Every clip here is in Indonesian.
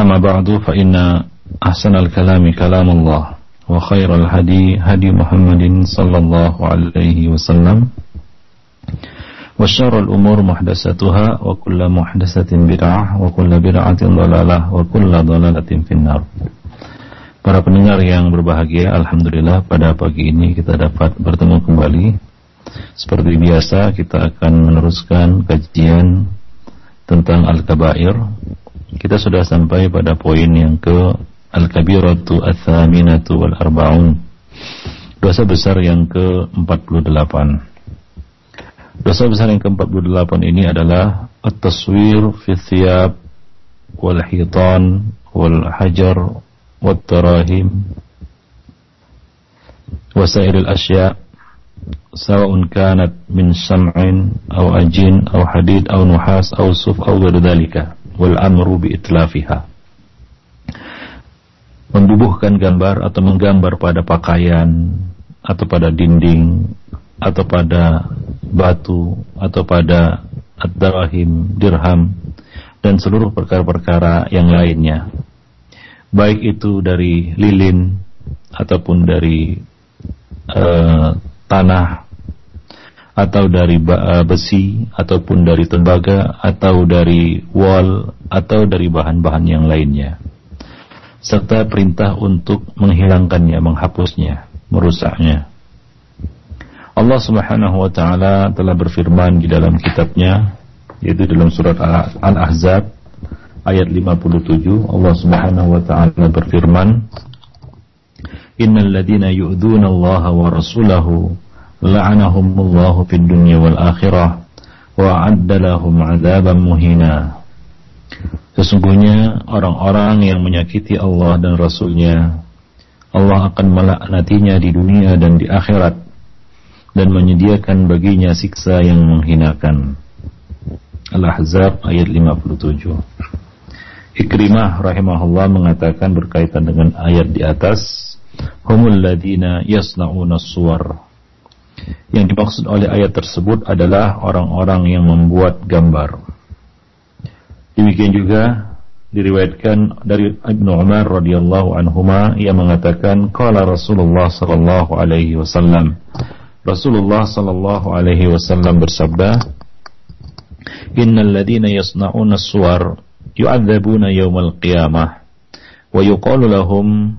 أما بعد فإن أحسن الكلام كلام الله وخير الهدي هدي محمد صلى الله عليه وسلم وشر الأمور محدثاتها وكل محدثة بدعة وكل بدعة ضلالة وكل ضلالة في النار Para pendengar yang berbahagia, Alhamdulillah pada pagi ini kita dapat bertemu kembali. Seperti biasa kita akan meneruskan kajian tentang Al-Kabair. Kita sudah sampai pada poin yang ke Al-Kabiratu Al-Thaminatu Wal-Arba'un. Dosa besar yang ke-48. Dosa besar yang ke-48 ini adalah At-Taswir fi thiyab wal-hitan wal-hajar والتراهيم وسائر الأشياء سواء كانت من شمع أو أجين أو حديد أو نحاس أو صف أو غير ذلك wal amru bi itlafiha. Mendubuhkan gambar atau menggambar pada pakaian atau pada dinding atau pada batu atau pada ad-darahim dirham dan seluruh perkara-perkara yang lainnya. Baik itu dari lilin ataupun dari uh, tanah atau dari uh, besi ataupun dari tembaga atau dari wall atau dari bahan-bahan yang lainnya serta perintah untuk menghilangkannya, menghapusnya, merusaknya. Allah Subhanahu wa taala telah berfirman di dalam kitabnya yaitu dalam surat Al-Ahzab ayat 57 Allah Subhanahu wa taala berfirman Innal ladina yu'dzuna Allah wa rasulahu la'anahumullahu fid dunya wal akhirah wa lahum 'adzaban muhina Sesungguhnya orang-orang yang menyakiti Allah dan Rasulnya Allah akan melaknatinya di dunia dan di akhirat dan menyediakan baginya siksa yang menghinakan. Al-Ahzab ayat 57 Ikrimah rahimahullah mengatakan berkaitan dengan ayat di atas, humul ladina yasna'una suwar. Yang dimaksud oleh ayat tersebut adalah orang-orang yang membuat gambar. Demikian juga diriwayatkan dari Ibnu Umar radhiyallahu anhuma yang mengatakan qala Rasulullah sallallahu alaihi wasallam Rasulullah sallallahu alaihi wasallam bersabda Innal ladina yasna'una suwar yu'adzabuna yawmal qiyamah wa yuqalu lahum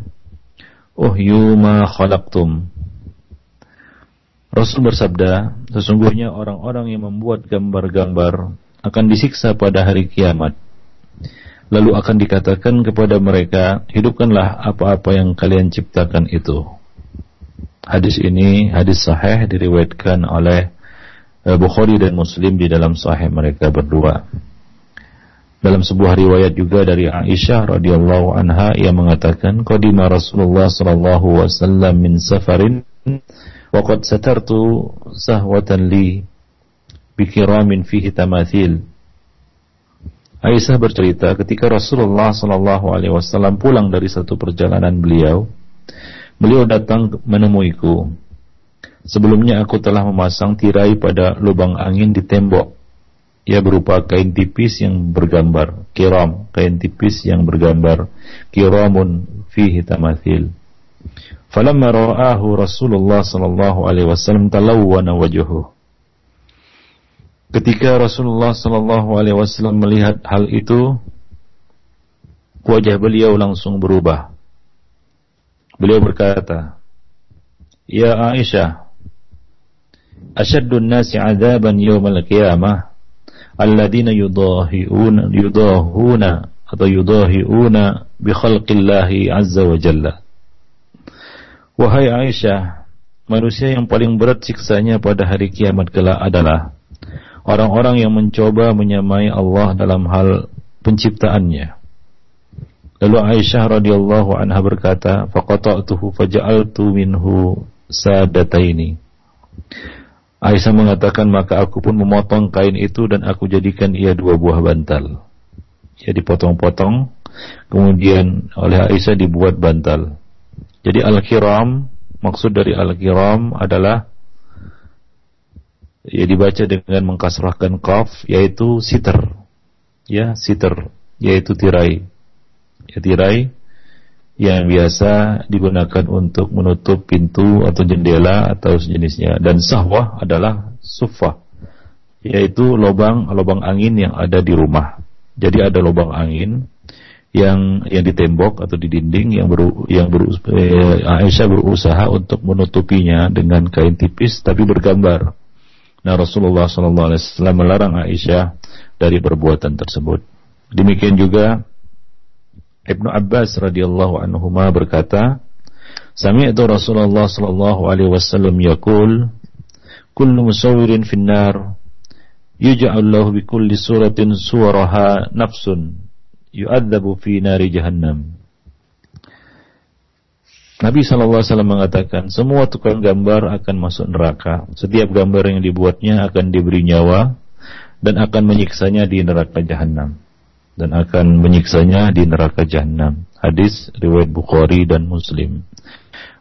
uhyu ma khalaqtum Rasul bersabda, sesungguhnya orang-orang yang membuat gambar-gambar akan disiksa pada hari kiamat. Lalu akan dikatakan kepada mereka, hidupkanlah apa-apa yang kalian ciptakan itu. Hadis ini hadis sahih diriwayatkan oleh Bukhari dan Muslim di dalam sahih mereka berdua. Dalam sebuah riwayat juga dari Aisyah radhiyallahu anha ia mengatakan qadima Rasulullah sallallahu wasallam min safarin qad satartu sahwatan li bikiramin fihi tamathil. Aisyah bercerita ketika Rasulullah sallallahu alaihi wasallam pulang dari satu perjalanan beliau beliau datang menemuiku. Sebelumnya aku telah memasang tirai pada lubang angin di tembok. Ia berupa kain tipis yang bergambar kiram, kain tipis yang bergambar kiramun fihi tamathil. Falamma ra'ahu Rasulullah sallallahu alaihi wasallam talawwana wajhuhu. Ketika Rasulullah sallallahu alaihi wasallam melihat hal itu, wajah beliau langsung berubah. Beliau berkata, "Ya Aisyah, asyaddun nasi 'adaban yawmal qiyamah alladzina yudahiuna yudahuna atau yudahiuna bi khalqillahi azza wa jalla. Wahai Aisyah, manusia yang paling berat siksanya pada hari kiamat kelak adalah orang-orang yang mencoba menyamai Allah dalam hal penciptaannya Lalu Aisyah radhiyallahu anha berkata, "Faqata'tuhu faja'altu minhu sadataini." Aisyah mengatakan, "Maka aku pun memotong kain itu dan aku jadikan ia dua buah bantal." Ya dipotong-potong, kemudian oleh Aisyah dibuat bantal. Jadi al-kiram, maksud dari al-kiram adalah ya dibaca dengan mengkasrahkan qaf yaitu siter. Ya, siter yaitu tirai. Ya, tirai yang biasa digunakan untuk menutup pintu atau jendela atau sejenisnya. Dan sahwah adalah sufa yaitu lubang lubang angin yang ada di rumah. Jadi ada lubang angin yang yang di tembok atau di dinding yang ber, yang ber, eh, Aisyah berusaha untuk menutupinya dengan kain tipis tapi bergambar. Nah Rasulullah SAW melarang Aisyah dari perbuatan tersebut. Demikian juga Ibnu Abbas radhiyallahu anhu berkata, Sami'tu Rasulullah sallallahu alaihi wasallam yaqul, kullu musawwirin finnar yuj'al lahu bi kulli suratin suwaraha nafsun yu'adzabu fi nari jahannam. Nabi SAW mengatakan, semua tukang gambar akan masuk neraka. Setiap gambar yang dibuatnya akan diberi nyawa dan akan menyiksanya di neraka jahanam dan akan menyiksanya di neraka jahanam. Hadis riwayat Bukhari dan Muslim.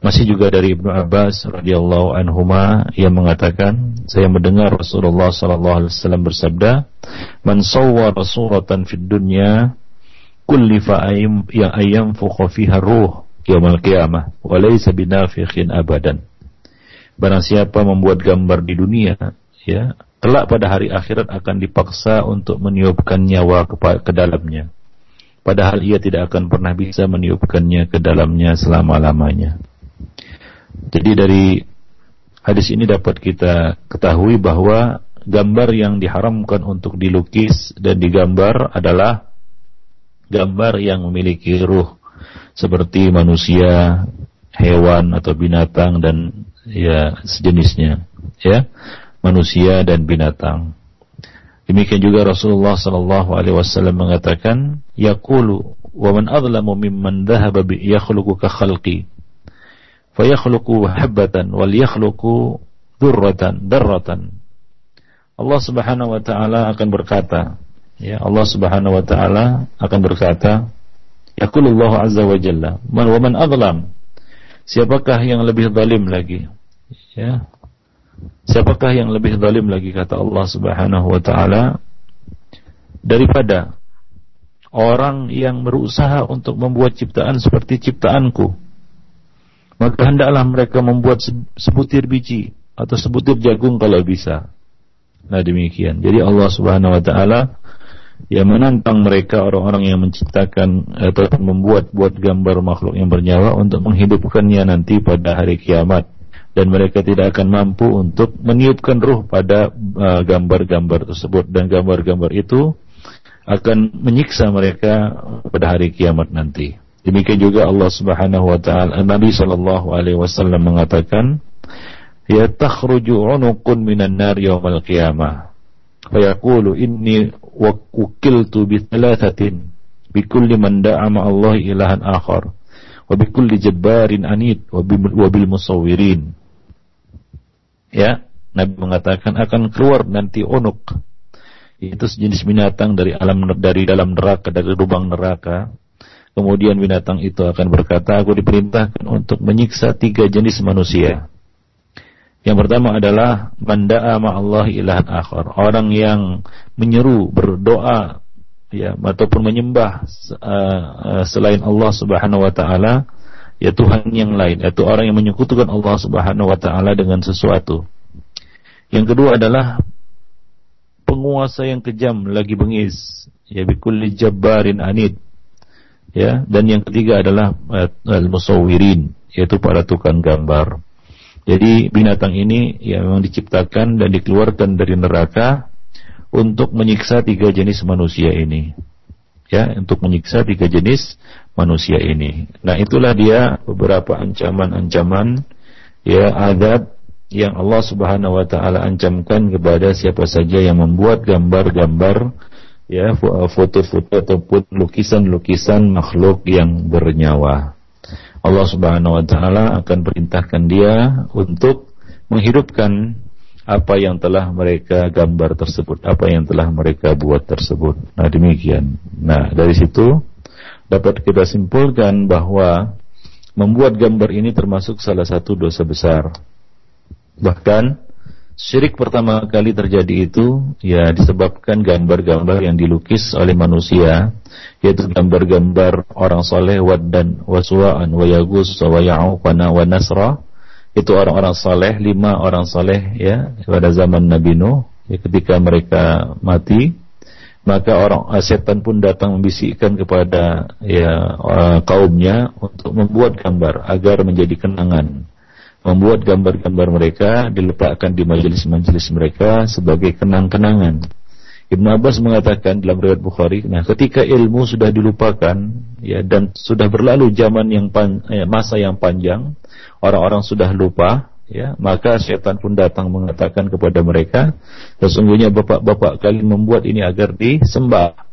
Masih juga dari Ibnu Abbas radhiyallahu anhuma yang mengatakan, saya mendengar Rasulullah sallallahu alaihi wasallam bersabda, "Man sawwara suratan fid dunya kullifa ya ayyam fiha ruh yaumil qiyamah wa binafikhin abadan." Barang siapa membuat gambar di dunia, ya, kelak pada hari akhirat akan dipaksa untuk meniupkan nyawa ke, ke dalamnya. Padahal ia tidak akan pernah bisa meniupkannya ke dalamnya selama-lamanya. Jadi dari hadis ini dapat kita ketahui bahwa gambar yang diharamkan untuk dilukis dan digambar adalah gambar yang memiliki ruh seperti manusia, hewan atau binatang dan ya sejenisnya ya manusia dan binatang. Demikian juga Rasulullah sallallahu alaihi wasallam mengatakan, yaqulu wa man adlamu mimman dhahaba bi yakhluqu ka khalqi. Fayakhluqu habatan wal yakhluqu durratan darratan. Allah Subhanahu wa taala akan berkata, ya Allah Subhanahu wa taala akan berkata, yaqulullahu azza wa jalla, man wa man adlam. Siapakah yang lebih zalim lagi? Ya, Siapakah yang lebih zalim lagi kata Allah Subhanahu wa taala daripada orang yang berusaha untuk membuat ciptaan seperti ciptaanku. Maka hendaklah mereka membuat sebutir biji atau sebutir jagung kalau bisa. Nah demikian. Jadi Allah Subhanahu wa taala yang menantang mereka orang-orang yang menciptakan atau membuat buat gambar makhluk yang bernyawa untuk menghidupkannya nanti pada hari kiamat. Dan mereka tidak akan mampu untuk meniupkan ruh pada uh, gambar-gambar uh, tersebut. Dan gambar-gambar itu akan menyiksa mereka pada hari kiamat nanti. Demikian juga Allah Subhanahu wa taala Nabi sallallahu alaihi wasallam mengatakan ya takhruju unuqun minan nar yaumal qiyamah fayaqulu inni wakiltu bi thalathatin bi kulli man da'a ma Allah ilahan akhar wa bi kulli jabbarin anid wa bil ya Nabi mengatakan akan keluar nanti onuk. Itu sejenis binatang dari alam dari dalam neraka dari lubang neraka. Kemudian binatang itu akan berkata aku diperintahkan untuk menyiksa tiga jenis manusia yang pertama adalah manda'a Allah ilahan akhar orang yang menyeru berdoa ya ataupun menyembah uh, uh, selain Allah Subhanahu wa taala ya Tuhan yang lain, yaitu orang yang menyekutukan Allah Subhanahu wa taala dengan sesuatu. Yang kedua adalah penguasa yang kejam lagi bengis, ya bikulli jabbarin anid. Ya, dan yang ketiga adalah uh, al-musawwirin, yaitu para tukang gambar. Jadi binatang ini ya memang diciptakan dan dikeluarkan dari neraka untuk menyiksa tiga jenis manusia ini. Ya, untuk menyiksa tiga jenis manusia ini. Nah, itulah dia beberapa ancaman-ancaman ya adab yang Allah Subhanahu wa taala ancamkan kepada siapa saja yang membuat gambar-gambar ya foto-foto ataupun lukisan-lukisan makhluk yang bernyawa. Allah Subhanahu wa taala akan perintahkan dia untuk menghidupkan apa yang telah mereka gambar tersebut, apa yang telah mereka buat tersebut. Nah, demikian. Nah, dari situ dapat kita simpulkan bahwa membuat gambar ini termasuk salah satu dosa besar. Bahkan Syirik pertama kali terjadi itu ya disebabkan gambar-gambar yang dilukis oleh manusia yaitu gambar-gambar orang soleh dan waswa'an wa yagus wa ya'uqana wa nasra. Itu orang-orang soleh lima orang soleh ya pada zaman Nabi Nuh ya, ketika mereka mati. Maka orang setan pun datang membisikkan kepada ya uh, kaumnya untuk membuat gambar agar menjadi kenangan membuat gambar-gambar mereka diletakkan di majelis-majelis mereka sebagai kenang-kenangan. Ibn Abbas mengatakan dalam riwayat Bukhari, nah ketika ilmu sudah dilupakan ya dan sudah berlalu zaman yang pan, eh, masa yang panjang, orang-orang sudah lupa ya, maka setan pun datang mengatakan kepada mereka, sesungguhnya bapak-bapak kalian membuat ini agar disembah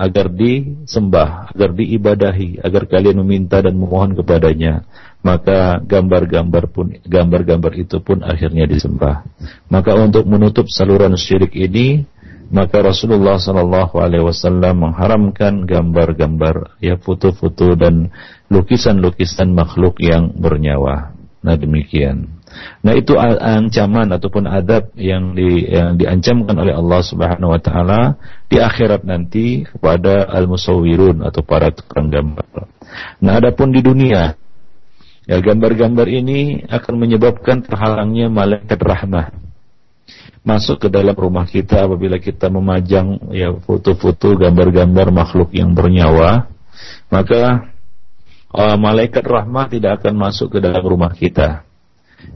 agar disembah, agar diibadahi, agar kalian meminta dan memohon kepadanya maka gambar-gambar pun gambar-gambar itu pun akhirnya disembah. Maka untuk menutup saluran syirik ini, maka Rasulullah Shallallahu Alaihi Wasallam mengharamkan gambar-gambar, ya foto-foto dan lukisan-lukisan makhluk yang bernyawa. Nah demikian. Nah itu ancaman ataupun adab yang, di, yang diancamkan oleh Allah Subhanahu Wa Taala di akhirat nanti kepada al-musawwirun atau para tukang gambar. Nah adapun di dunia Ya, gambar-gambar ini akan menyebabkan terhalangnya malaikat rahmah masuk ke dalam rumah kita apabila kita memajang ya foto-foto gambar-gambar makhluk yang bernyawa maka uh, malaikat rahmah tidak akan masuk ke dalam rumah kita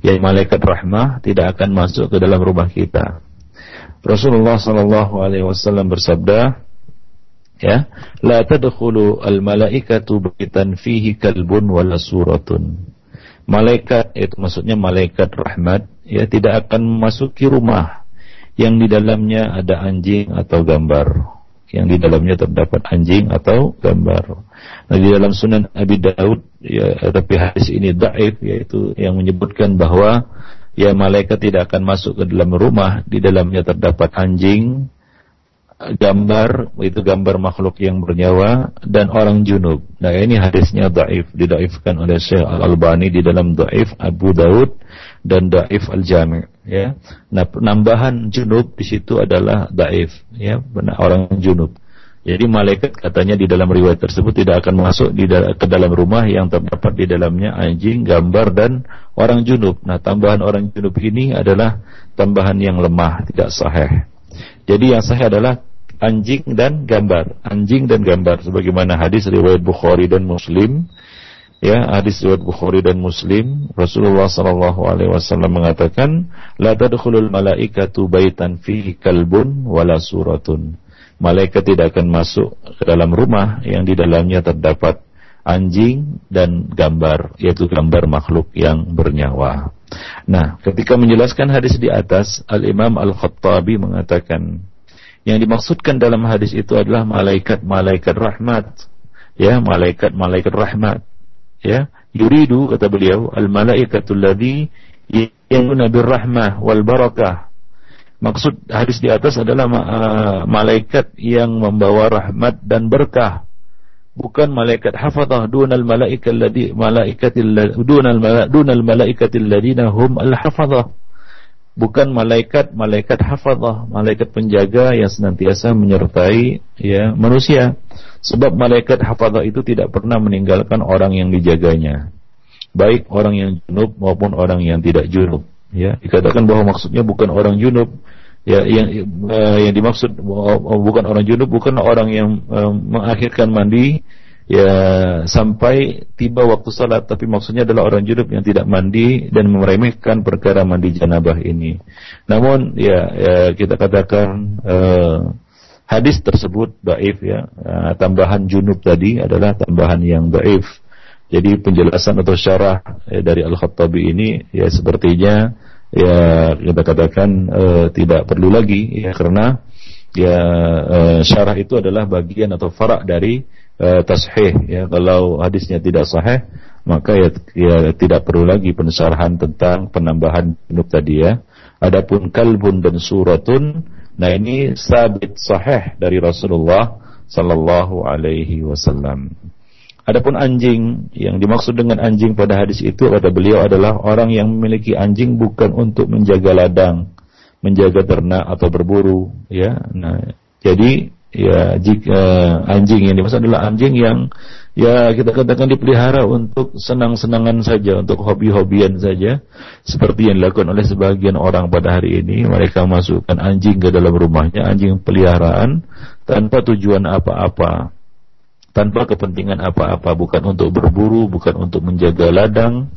ya malaikat rahmah tidak akan masuk ke dalam rumah kita. Rasulullah sallallahu alaihi wasallam bersabda ya la tadkhulu al malaikatu baitan fihi kalbun suratun. Malaikat itu maksudnya malaikat rahmat ya tidak akan memasuki rumah. Yang di dalamnya ada anjing atau gambar yang di dalamnya terdapat anjing atau gambar. Nah, di dalam Sunan Abi Daud ya tapi hadis ini dhaif yaitu yang menyebutkan bahwa ya malaikat tidak akan masuk ke dalam rumah di dalamnya terdapat anjing gambar itu gambar makhluk yang bernyawa dan orang junub. Nah ini hadisnya daif didaifkan oleh Syekh Al Albani di dalam daif Abu Daud dan daif Al Jami. Ya, nah penambahan junub di situ adalah daif ya benar orang junub. Jadi malaikat katanya di dalam riwayat tersebut tidak akan masuk di ke dalam rumah yang terdapat di dalamnya anjing, gambar dan orang junub. Nah tambahan orang junub ini adalah tambahan yang lemah, tidak sahih. Jadi yang sahih adalah anjing dan gambar, anjing dan gambar sebagaimana hadis riwayat Bukhari dan Muslim. Ya, hadis riwayat Bukhari dan Muslim, Rasulullah sallallahu alaihi wasallam mengatakan, "La tadkhulul malaikatu baitan fihi kalbun wala suratun." Malaikat tidak akan masuk ke dalam rumah yang di dalamnya terdapat anjing dan gambar, yaitu gambar makhluk yang bernyawa. Nah, ketika menjelaskan hadis di atas, Al-Imam Al-Khattabi mengatakan, yang dimaksudkan dalam hadis itu adalah malaikat-malaikat rahmat. Ya, malaikat-malaikat rahmat. Ya, yuridu kata beliau, al-malaikatul ladzi yamuna birrahmah wal barakah. Maksud hadis di atas adalah uh, malaikat yang membawa rahmat dan berkah. Bukan malaikat hafazah dunal malaikatil ladzi malaikatil dunal dunal malaikatil ladina hum al hafazah bukan malaikat malaikat hafazah malaikat penjaga yang senantiasa menyertai ya manusia sebab malaikat hafazah itu tidak pernah meninggalkan orang yang dijaganya. Baik orang yang junub maupun orang yang tidak junub. Ya dikatakan bahwa maksudnya bukan orang junub. Ya yang uh, yang dimaksud bukan orang junub bukan orang yang uh, mengakhirkan mandi ya sampai tiba waktu salat tapi maksudnya adalah orang junub yang tidak mandi dan meremehkan perkara mandi janabah ini. Namun ya, ya kita katakan uh, hadis tersebut daif ya. Uh, tambahan junub tadi adalah tambahan yang daif. Jadi penjelasan atau syarah ya, dari Al-Khattabi ini ya sepertinya ya kita katakan uh, tidak perlu lagi ya karena ya uh, syarah itu adalah bagian atau farak dari uh, tashih ya. Kalau hadisnya tidak sahih maka ya, ya tidak perlu lagi pensyarahan tentang penambahan junub tadi ya. Adapun kalbun dan suratun nah ini sabit sahih dari Rasulullah sallallahu alaihi wasallam Adapun anjing yang dimaksud dengan anjing pada hadis itu kata beliau adalah orang yang memiliki anjing bukan untuk menjaga ladang, menjaga ternak atau berburu, ya. Nah, jadi ya jika anjing yang dimaksud adalah anjing yang ya kita katakan dipelihara untuk senang-senangan saja, untuk hobi-hobian saja, seperti yang dilakukan oleh sebagian orang pada hari ini. Mereka masukkan anjing ke dalam rumahnya, anjing peliharaan tanpa tujuan apa-apa tanpa kepentingan apa-apa, bukan untuk berburu, bukan untuk menjaga ladang.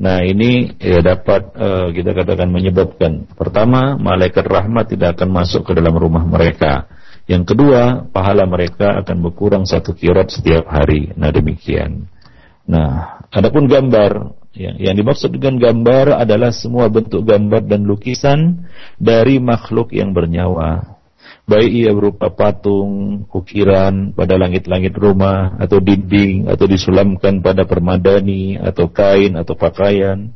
Nah ini ya dapat uh, kita katakan menyebabkan pertama malaikat rahmat tidak akan masuk ke dalam rumah mereka. Yang kedua pahala mereka akan berkurang satu kirat setiap hari. Nah demikian. Nah adapun gambar ya, yang dimaksud dengan gambar adalah semua bentuk gambar dan lukisan dari makhluk yang bernyawa baik ia berupa patung, ukiran pada langit-langit rumah atau dinding atau disulamkan pada permadani atau kain atau pakaian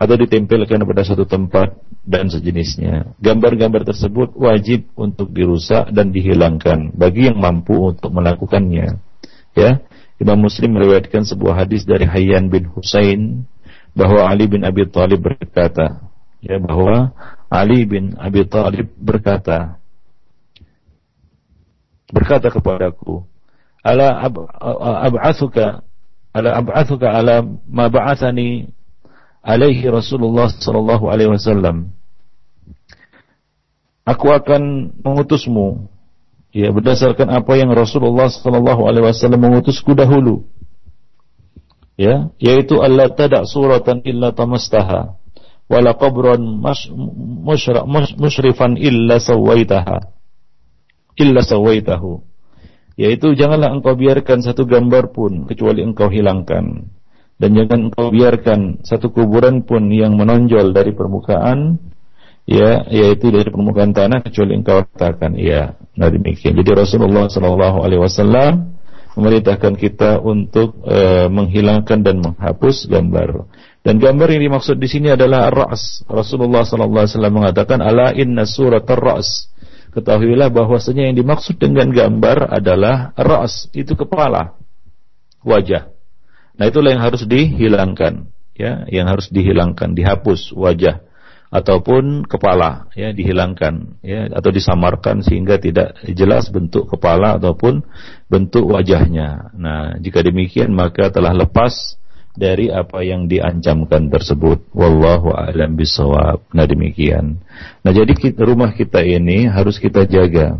atau ditempelkan pada satu tempat dan sejenisnya. Gambar-gambar tersebut wajib untuk dirusak dan dihilangkan bagi yang mampu untuk melakukannya. Ya, Imam Muslim meriwayatkan sebuah hadis dari Hayyan bin Husain bahwa Ali bin Abi Thalib berkata, ya bahwa Ali bin Abi Thalib berkata, berkata kepadaku, "Ala ab'atsuka ala ab'atsuka ala ma ba'athani alaihi Rasulullah sallallahu alaihi wasallam." Aku akan mengutusmu ya berdasarkan apa yang Rasulullah sallallahu alaihi wasallam mengutusku dahulu. Ya, yaitu Allah tada' suratan illa tamastaha wala qabran musyrifan illa sawaitaha illa sawaitahu yaitu janganlah engkau biarkan satu gambar pun kecuali engkau hilangkan dan jangan engkau biarkan satu kuburan pun yang menonjol dari permukaan ya yaitu dari permukaan tanah kecuali engkau katakan ya nah demikian. Jadi Rasulullah sallallahu alaihi wasallam memerintahkan kita untuk uh, menghilangkan dan menghapus gambar. Dan gambar yang dimaksud di sini adalah ras Rasulullah sallallahu alaihi wasallam mengatakan ala inna surat ras ketahuilah bahwasanya yang dimaksud dengan gambar adalah ras, itu kepala, wajah. Nah, itulah yang harus dihilangkan, ya, yang harus dihilangkan, dihapus wajah ataupun kepala, ya, dihilangkan, ya, atau disamarkan sehingga tidak jelas bentuk kepala ataupun bentuk wajahnya. Nah, jika demikian maka telah lepas dari apa yang diancamkan tersebut. Wallahu a'lam bisawab. Nah demikian. Nah jadi rumah kita ini harus kita jaga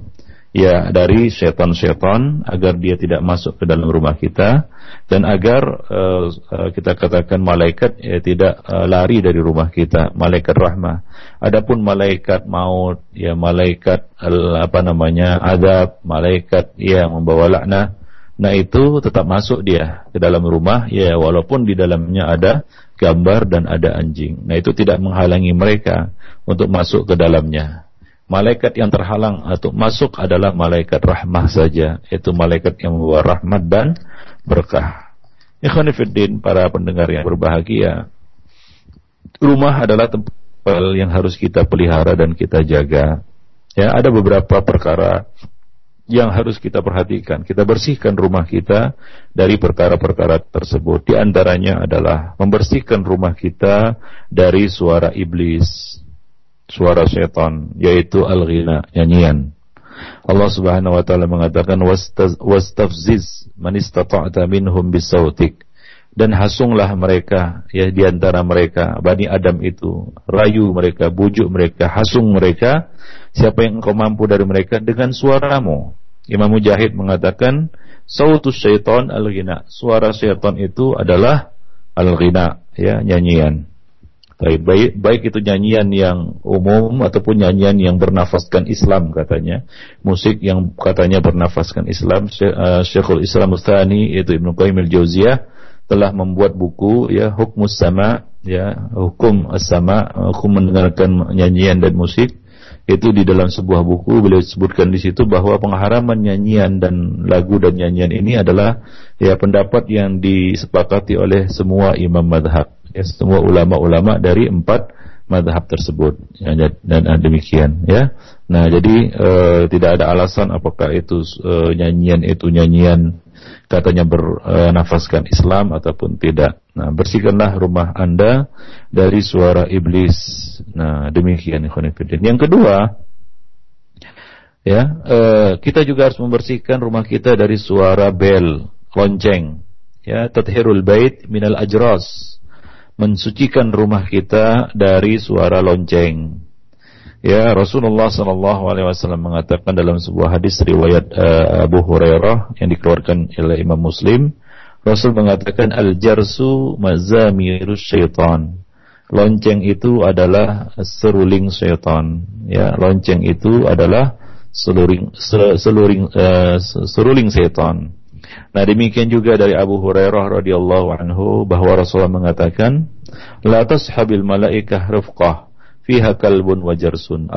ya dari setan-setan agar dia tidak masuk ke dalam rumah kita dan agar uh, kita katakan malaikat ya, tidak uh, lari dari rumah kita malaikat rahmah adapun malaikat maut ya malaikat apa namanya adab malaikat yang membawa laknah Nah itu tetap masuk dia ke dalam rumah ya walaupun di dalamnya ada gambar dan ada anjing. Nah itu tidak menghalangi mereka untuk masuk ke dalamnya. Malaikat yang terhalang atau masuk adalah malaikat rahmah saja, itu malaikat yang membawa rahmat dan berkah. Ikhwanifiddin para pendengar yang berbahagia. Rumah adalah tempat yang harus kita pelihara dan kita jaga. Ya, ada beberapa perkara yang harus kita perhatikan. Kita bersihkan rumah kita dari perkara-perkara tersebut. Di antaranya adalah membersihkan rumah kita dari suara iblis, suara setan, yaitu al-ghina, nyanyian. Allah Subhanahu wa taala mengatakan wastafziz man istata'ta minhum bisautik dan hasunglah mereka ya di antara mereka Bani Adam itu rayu mereka bujuk mereka hasung mereka Siapa yang engkau mampu dari mereka dengan suaramu. Imam Mujahid mengatakan, sautus syaitan al-ghina. Suara syaitan itu adalah al-ghina, ya, nyanyian. Baik, baik, baik itu nyanyian yang umum ataupun nyanyian yang bernafaskan Islam katanya. Musik yang katanya bernafaskan Islam. Eh, Syekhul Islam Mustani yaitu Ibnu Qayyim al-Jauziyah telah membuat buku ya Hukmus Sama ya hukum as-sama hukum mendengarkan nyanyian dan musik itu di dalam sebuah buku beliau sebutkan di situ bahwa pengharaman nyanyian dan lagu dan nyanyian ini adalah ya pendapat yang disepakati oleh semua imam madhab ya semua ulama-ulama dari empat madhab tersebut. Ya, dan demikian ya. Nah jadi e, tidak ada alasan apakah itu e, nyanyian itu nyanyian katanya bernafaskan Islam ataupun tidak. Nah, bersihkanlah rumah Anda dari suara iblis. Nah, demikian ikhwanifidin. Yang kedua, ya, eh, kita juga harus membersihkan rumah kita dari suara bel, lonceng. Ya, tathirul bait minal ajras. Mensucikan rumah kita dari suara lonceng. Ya Rasulullah Sallallahu Alaihi Wasallam mengatakan dalam sebuah hadis riwayat uh, Abu Hurairah yang dikeluarkan oleh Imam Muslim, Rasul mengatakan al jarsu mazamirus syaitan. Lonceng itu adalah seruling syaitan. Ya, lonceng itu adalah seluring seluring uh, seruling syaitan. Nah demikian juga dari Abu Hurairah radhiyallahu anhu bahwa Rasulullah mengatakan, la tashabil malaikah rifqah fiha kalbun wajarsun.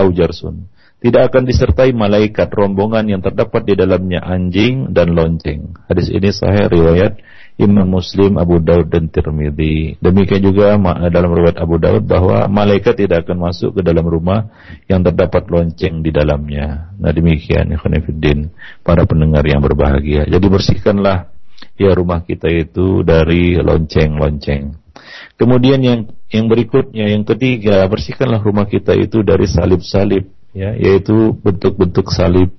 Tidak akan disertai malaikat rombongan yang terdapat di dalamnya anjing dan lonceng. Hadis ini sahih riwayat Imam Muslim, Abu Daud dan Tirmidzi. Demikian juga dalam riwayat Abu Daud bahwa malaikat tidak akan masuk ke dalam rumah yang terdapat lonceng di dalamnya. Nah demikian ikhwanifiddin para pendengar yang berbahagia. Jadi bersihkanlah ya rumah kita itu dari lonceng-lonceng. Kemudian yang yang berikutnya yang ketiga bersihkanlah rumah kita itu dari salib-salib ya yaitu bentuk-bentuk salib.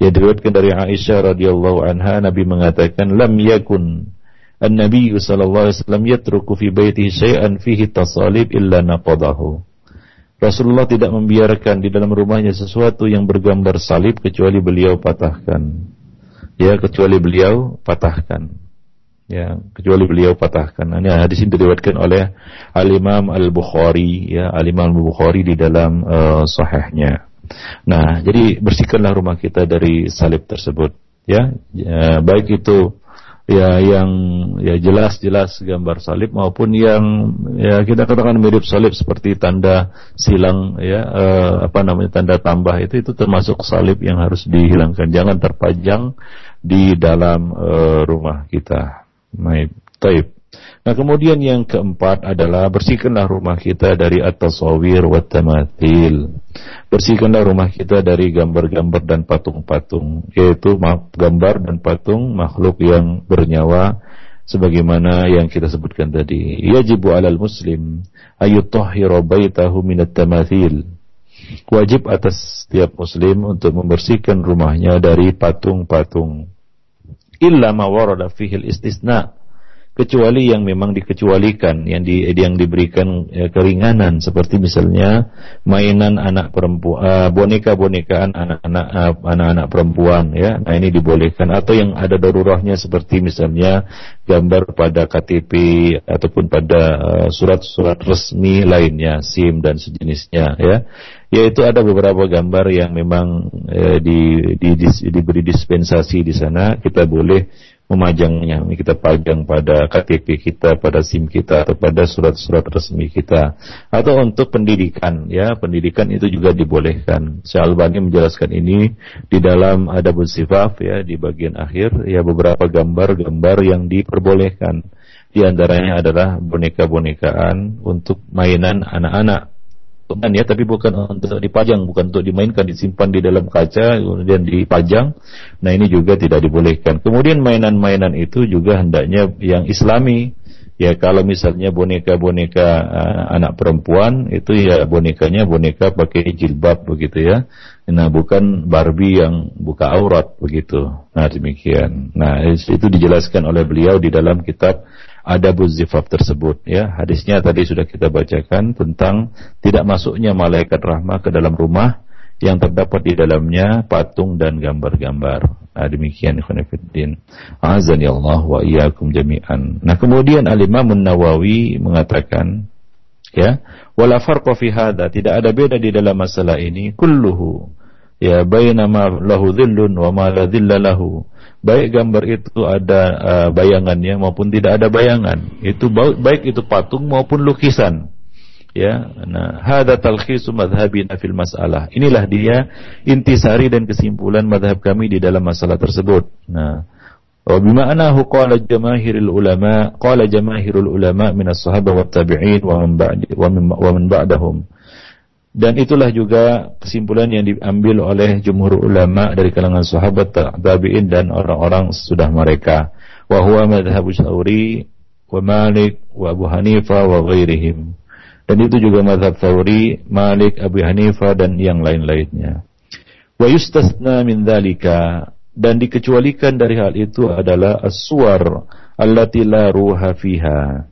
Ya diriwayatkan dari Aisyah radhiyallahu anha Nabi mengatakan lam yakun An-Nabi sallallahu alaihi wasallam yatruku fi baitihi syai'an fihi tasalib illa naqadahu. Rasulullah tidak membiarkan di dalam rumahnya sesuatu yang bergambar salib kecuali beliau patahkan. Ya, kecuali beliau patahkan ya kecuali beliau patahkan. Ini hadis ini diriwayatkan oleh Al Imam Al Bukhari ya Al Imam Al Bukhari di dalam uh, sahihnya. Nah, jadi bersihkanlah rumah kita dari salib tersebut ya, ya baik itu ya yang ya jelas-jelas gambar salib maupun yang ya kita katakan mirip salib seperti tanda silang ya uh, apa namanya tanda tambah itu itu termasuk salib yang harus dihilangkan jangan terpajang di dalam uh, rumah kita Baik, taib. Nah kemudian yang keempat adalah bersihkanlah rumah kita dari at-tasawir wa tamathil. Bersihkanlah rumah kita dari gambar-gambar dan patung-patung, yaitu gambar dan patung makhluk yang bernyawa sebagaimana yang kita sebutkan tadi. Yajibu 'alal muslim ayutahhira baitahu minat tamathil. Wajib atas setiap muslim untuk membersihkan rumahnya dari patung-patung illa ma warada fihi istisna. Kecuali yang memang dikecualikan yang di yang diberikan ya, keringanan. Seperti misalnya mainan anak perempuan uh, boneka-bonekaan anak-anak uh, anak-anak perempuan ya. Nah ini dibolehkan. Atau yang ada darurahnya seperti misalnya gambar pada KTP ataupun pada surat-surat uh, resmi lainnya SIM dan sejenisnya ya yaitu ada beberapa gambar yang memang eh, di, di, di, diberi dispensasi di sana. Kita boleh memajangnya. Kita pajang pada KTP kita pada SIM kita atau pada surat-surat resmi kita. Atau untuk pendidikan ya. Pendidikan itu juga dibolehkan. Syalbani menjelaskan ini di dalam adabul sifaf ya di bagian akhir. Ya beberapa gambar-gambar yang diperbolehkan. Di antaranya adalah boneka-bonekaan untuk mainan anak-anak kan ya tapi bukan untuk dipajang bukan untuk dimainkan disimpan di dalam kaca kemudian dipajang. Nah ini juga tidak dibolehkan. Kemudian mainan-mainan itu juga hendaknya yang islami. Ya kalau misalnya boneka-boneka uh, anak perempuan itu ya bonekanya boneka pakai jilbab begitu ya. Nah bukan Barbie yang buka aurat begitu. Nah demikian. Nah itu dijelaskan oleh beliau di dalam kitab ada zifaf tersebut ya. Hadisnya tadi sudah kita bacakan tentang tidak masuknya malaikat rahmah ke dalam rumah yang terdapat di dalamnya patung dan gambar-gambar. Nah, demikian ikhwan fillah. Azani Allah wa iyyakum jami'an. Nah, kemudian Al-Imam nawawi mengatakan ya, wala farqa fi hadha, tidak ada beda di dalam masalah ini kulluhu ya bainama lahu dhillun wa ma la dhilla lahu baik gambar itu ada uh, bayangannya maupun tidak ada bayangan itu baik itu patung maupun lukisan Ya, nah, hada talkhisu madhhabina fil mas'alah. Inilah dia intisari dan kesimpulan madhab kami di dalam masalah tersebut. Nah, wa bima anahu qala jamaahirul ulama, qala jamaahirul ulama min as-sahabah wat tabi'in wa man ba'di wa min, ba'dahum. Dan itulah juga kesimpulan yang diambil oleh jumhur ulama dari kalangan sahabat tabi'in dan orang-orang sesudah mereka. Wa huwa madhhabu Syauri wa Malik wa Abu Hanifah wa ghairihim. Dan itu juga madhab Thawri, Malik, Abu Hanifah dan yang lain-lainnya. Wa yustasna min dhalika dan dikecualikan dari hal itu adalah as-suwar allati la ruha fiha.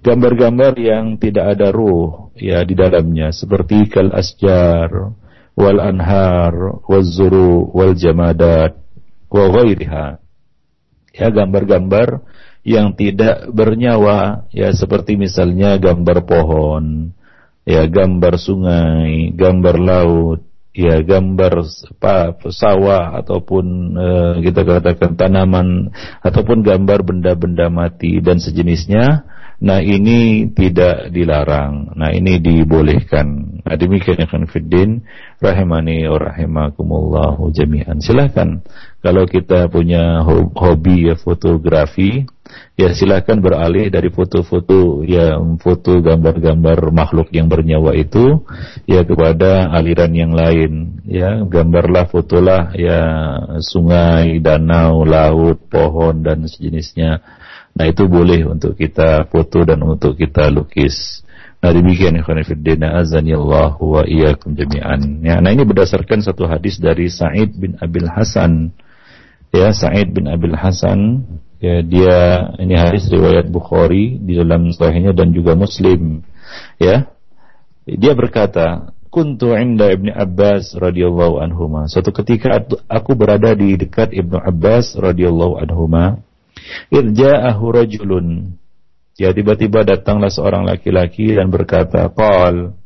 Gambar-gambar yang tidak ada ruh ya di dalamnya. Seperti kal asjar wal anhar wal zuru wal jamadat wa ghairiha. Ya gambar-gambar yang tidak bernyawa. Ya seperti misalnya gambar pohon ya gambar sungai gambar laut ya gambar apa sawah ataupun uh, kita katakan tanaman ataupun gambar benda-benda mati dan sejenisnya Nah ini tidak dilarang. Nah ini dibolehkan. Nah demikian ya fiddin rahimani wa rahimakumullahu jami'an. Silahkan kalau kita punya hobi ya fotografi ya silahkan beralih dari foto-foto ya foto gambar-gambar makhluk yang bernyawa itu ya kepada aliran yang lain ya gambarlah fotolah ya sungai, danau, laut, pohon dan sejenisnya Nah itu boleh untuk kita foto dan untuk kita lukis. Nah demikian ikhwan fillah azani Allah wa iyyakum jami'an. Ya, nah ini berdasarkan satu hadis dari Sa'id bin Abil Hasan. Ya, Sa'id bin Abil Hasan ya dia ini hadis riwayat Bukhari di dalam sahihnya dan juga Muslim. Ya. Dia berkata, "Kuntu 'inda Ibnu Abbas radhiyallahu anhuma." Suatu ketika aku berada di dekat Ibnu Abbas radhiyallahu anhuma Irja'ahu rajulun. Ya tiba-tiba datanglah seorang laki-laki dan berkata, "Qal."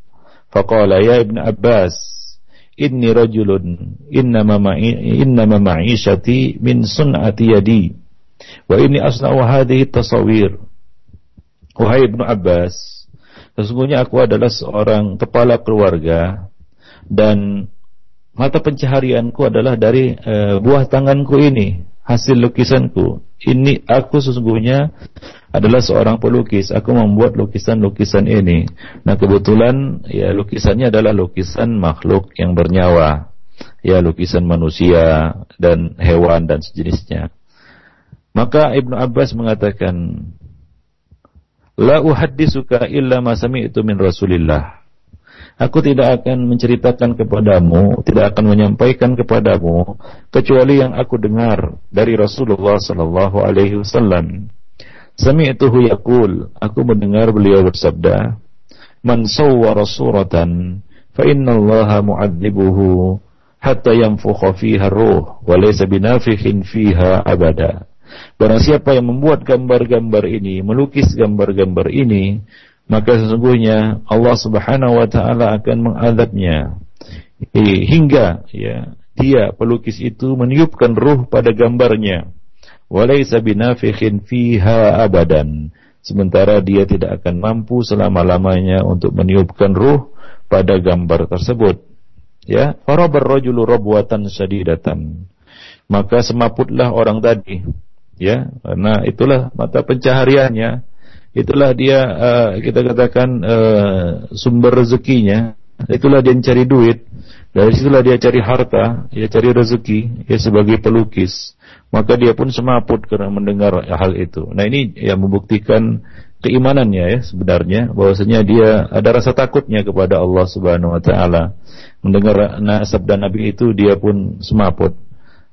Faqala ya Ibn Abbas, "Inni rajulun innama ma'i innama ma'ishati min sun'ati yadi wa inni asna'u hadhihi tasawir." Wahai Ibnu Abbas, sesungguhnya aku adalah seorang kepala keluarga dan mata pencaharianku adalah dari uh, buah tanganku ini hasil lukisanku. Ini aku sesungguhnya adalah seorang pelukis. Aku membuat lukisan-lukisan ini. Nah kebetulan ya lukisannya adalah lukisan makhluk yang bernyawa. Ya lukisan manusia dan hewan dan sejenisnya. Maka Ibnu Abbas mengatakan, La uhaddisuka illa ma sami'tu min Rasulillah. Aku tidak akan menceritakan kepadamu, tidak akan menyampaikan kepadamu kecuali yang aku dengar dari Rasulullah sallallahu alaihi wasallam. Sami'tuhu yaqul, aku mendengar beliau bersabda, "Man sawwara suratan fa inna Allah mu'adzibuhu hatta yanfukha fiha ruh wa laysa binafikhin fiha abada." Barang siapa yang membuat gambar-gambar ini, melukis gambar-gambar ini, maka sesungguhnya Allah Subhanahu wa taala akan mengadabnya. Hingga ya dia pelukis itu meniupkan ruh pada gambarnya. Walaysa binafikhin fiha abadan. Sementara dia tidak akan mampu selama-lamanya untuk meniupkan ruh pada gambar tersebut. Ya farabar rajulu rabwatan syadidatan. Maka semaputlah orang tadi. Ya karena itulah mata pencahariannya itulah dia uh, kita katakan uh, sumber rezekinya. Itulah dia cari duit. Dari situlah dia cari harta dia cari rezeki ya sebagai pelukis. Maka dia pun semaput karena mendengar hal itu. Nah ini yang membuktikan keimanannya ya sebenarnya. Bahwasanya dia ada rasa takutnya kepada Allah Subhanahu wa taala. Mendengar nasab dan nabi itu dia pun semaput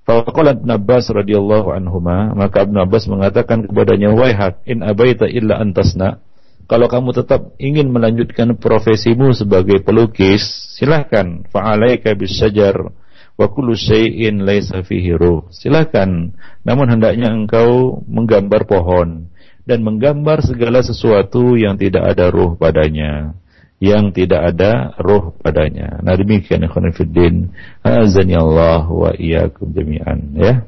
Faqala Ibn Abbas radhiyallahu anhuma, maka Ibn Abbas mengatakan kepadanya, "Wahai in abaita illa antasna." Kalau kamu tetap ingin melanjutkan profesimu sebagai pelukis, silahkan. Fa'alaika bisyajar wa kullu syai'in laisa fihi ruh. Silahkan. Namun hendaknya engkau menggambar pohon dan menggambar segala sesuatu yang tidak ada ruh padanya yang tidak ada roh padanya. Nah demikian ikhwan fiddin. Azani Allah wa iyyakum jami'an ya.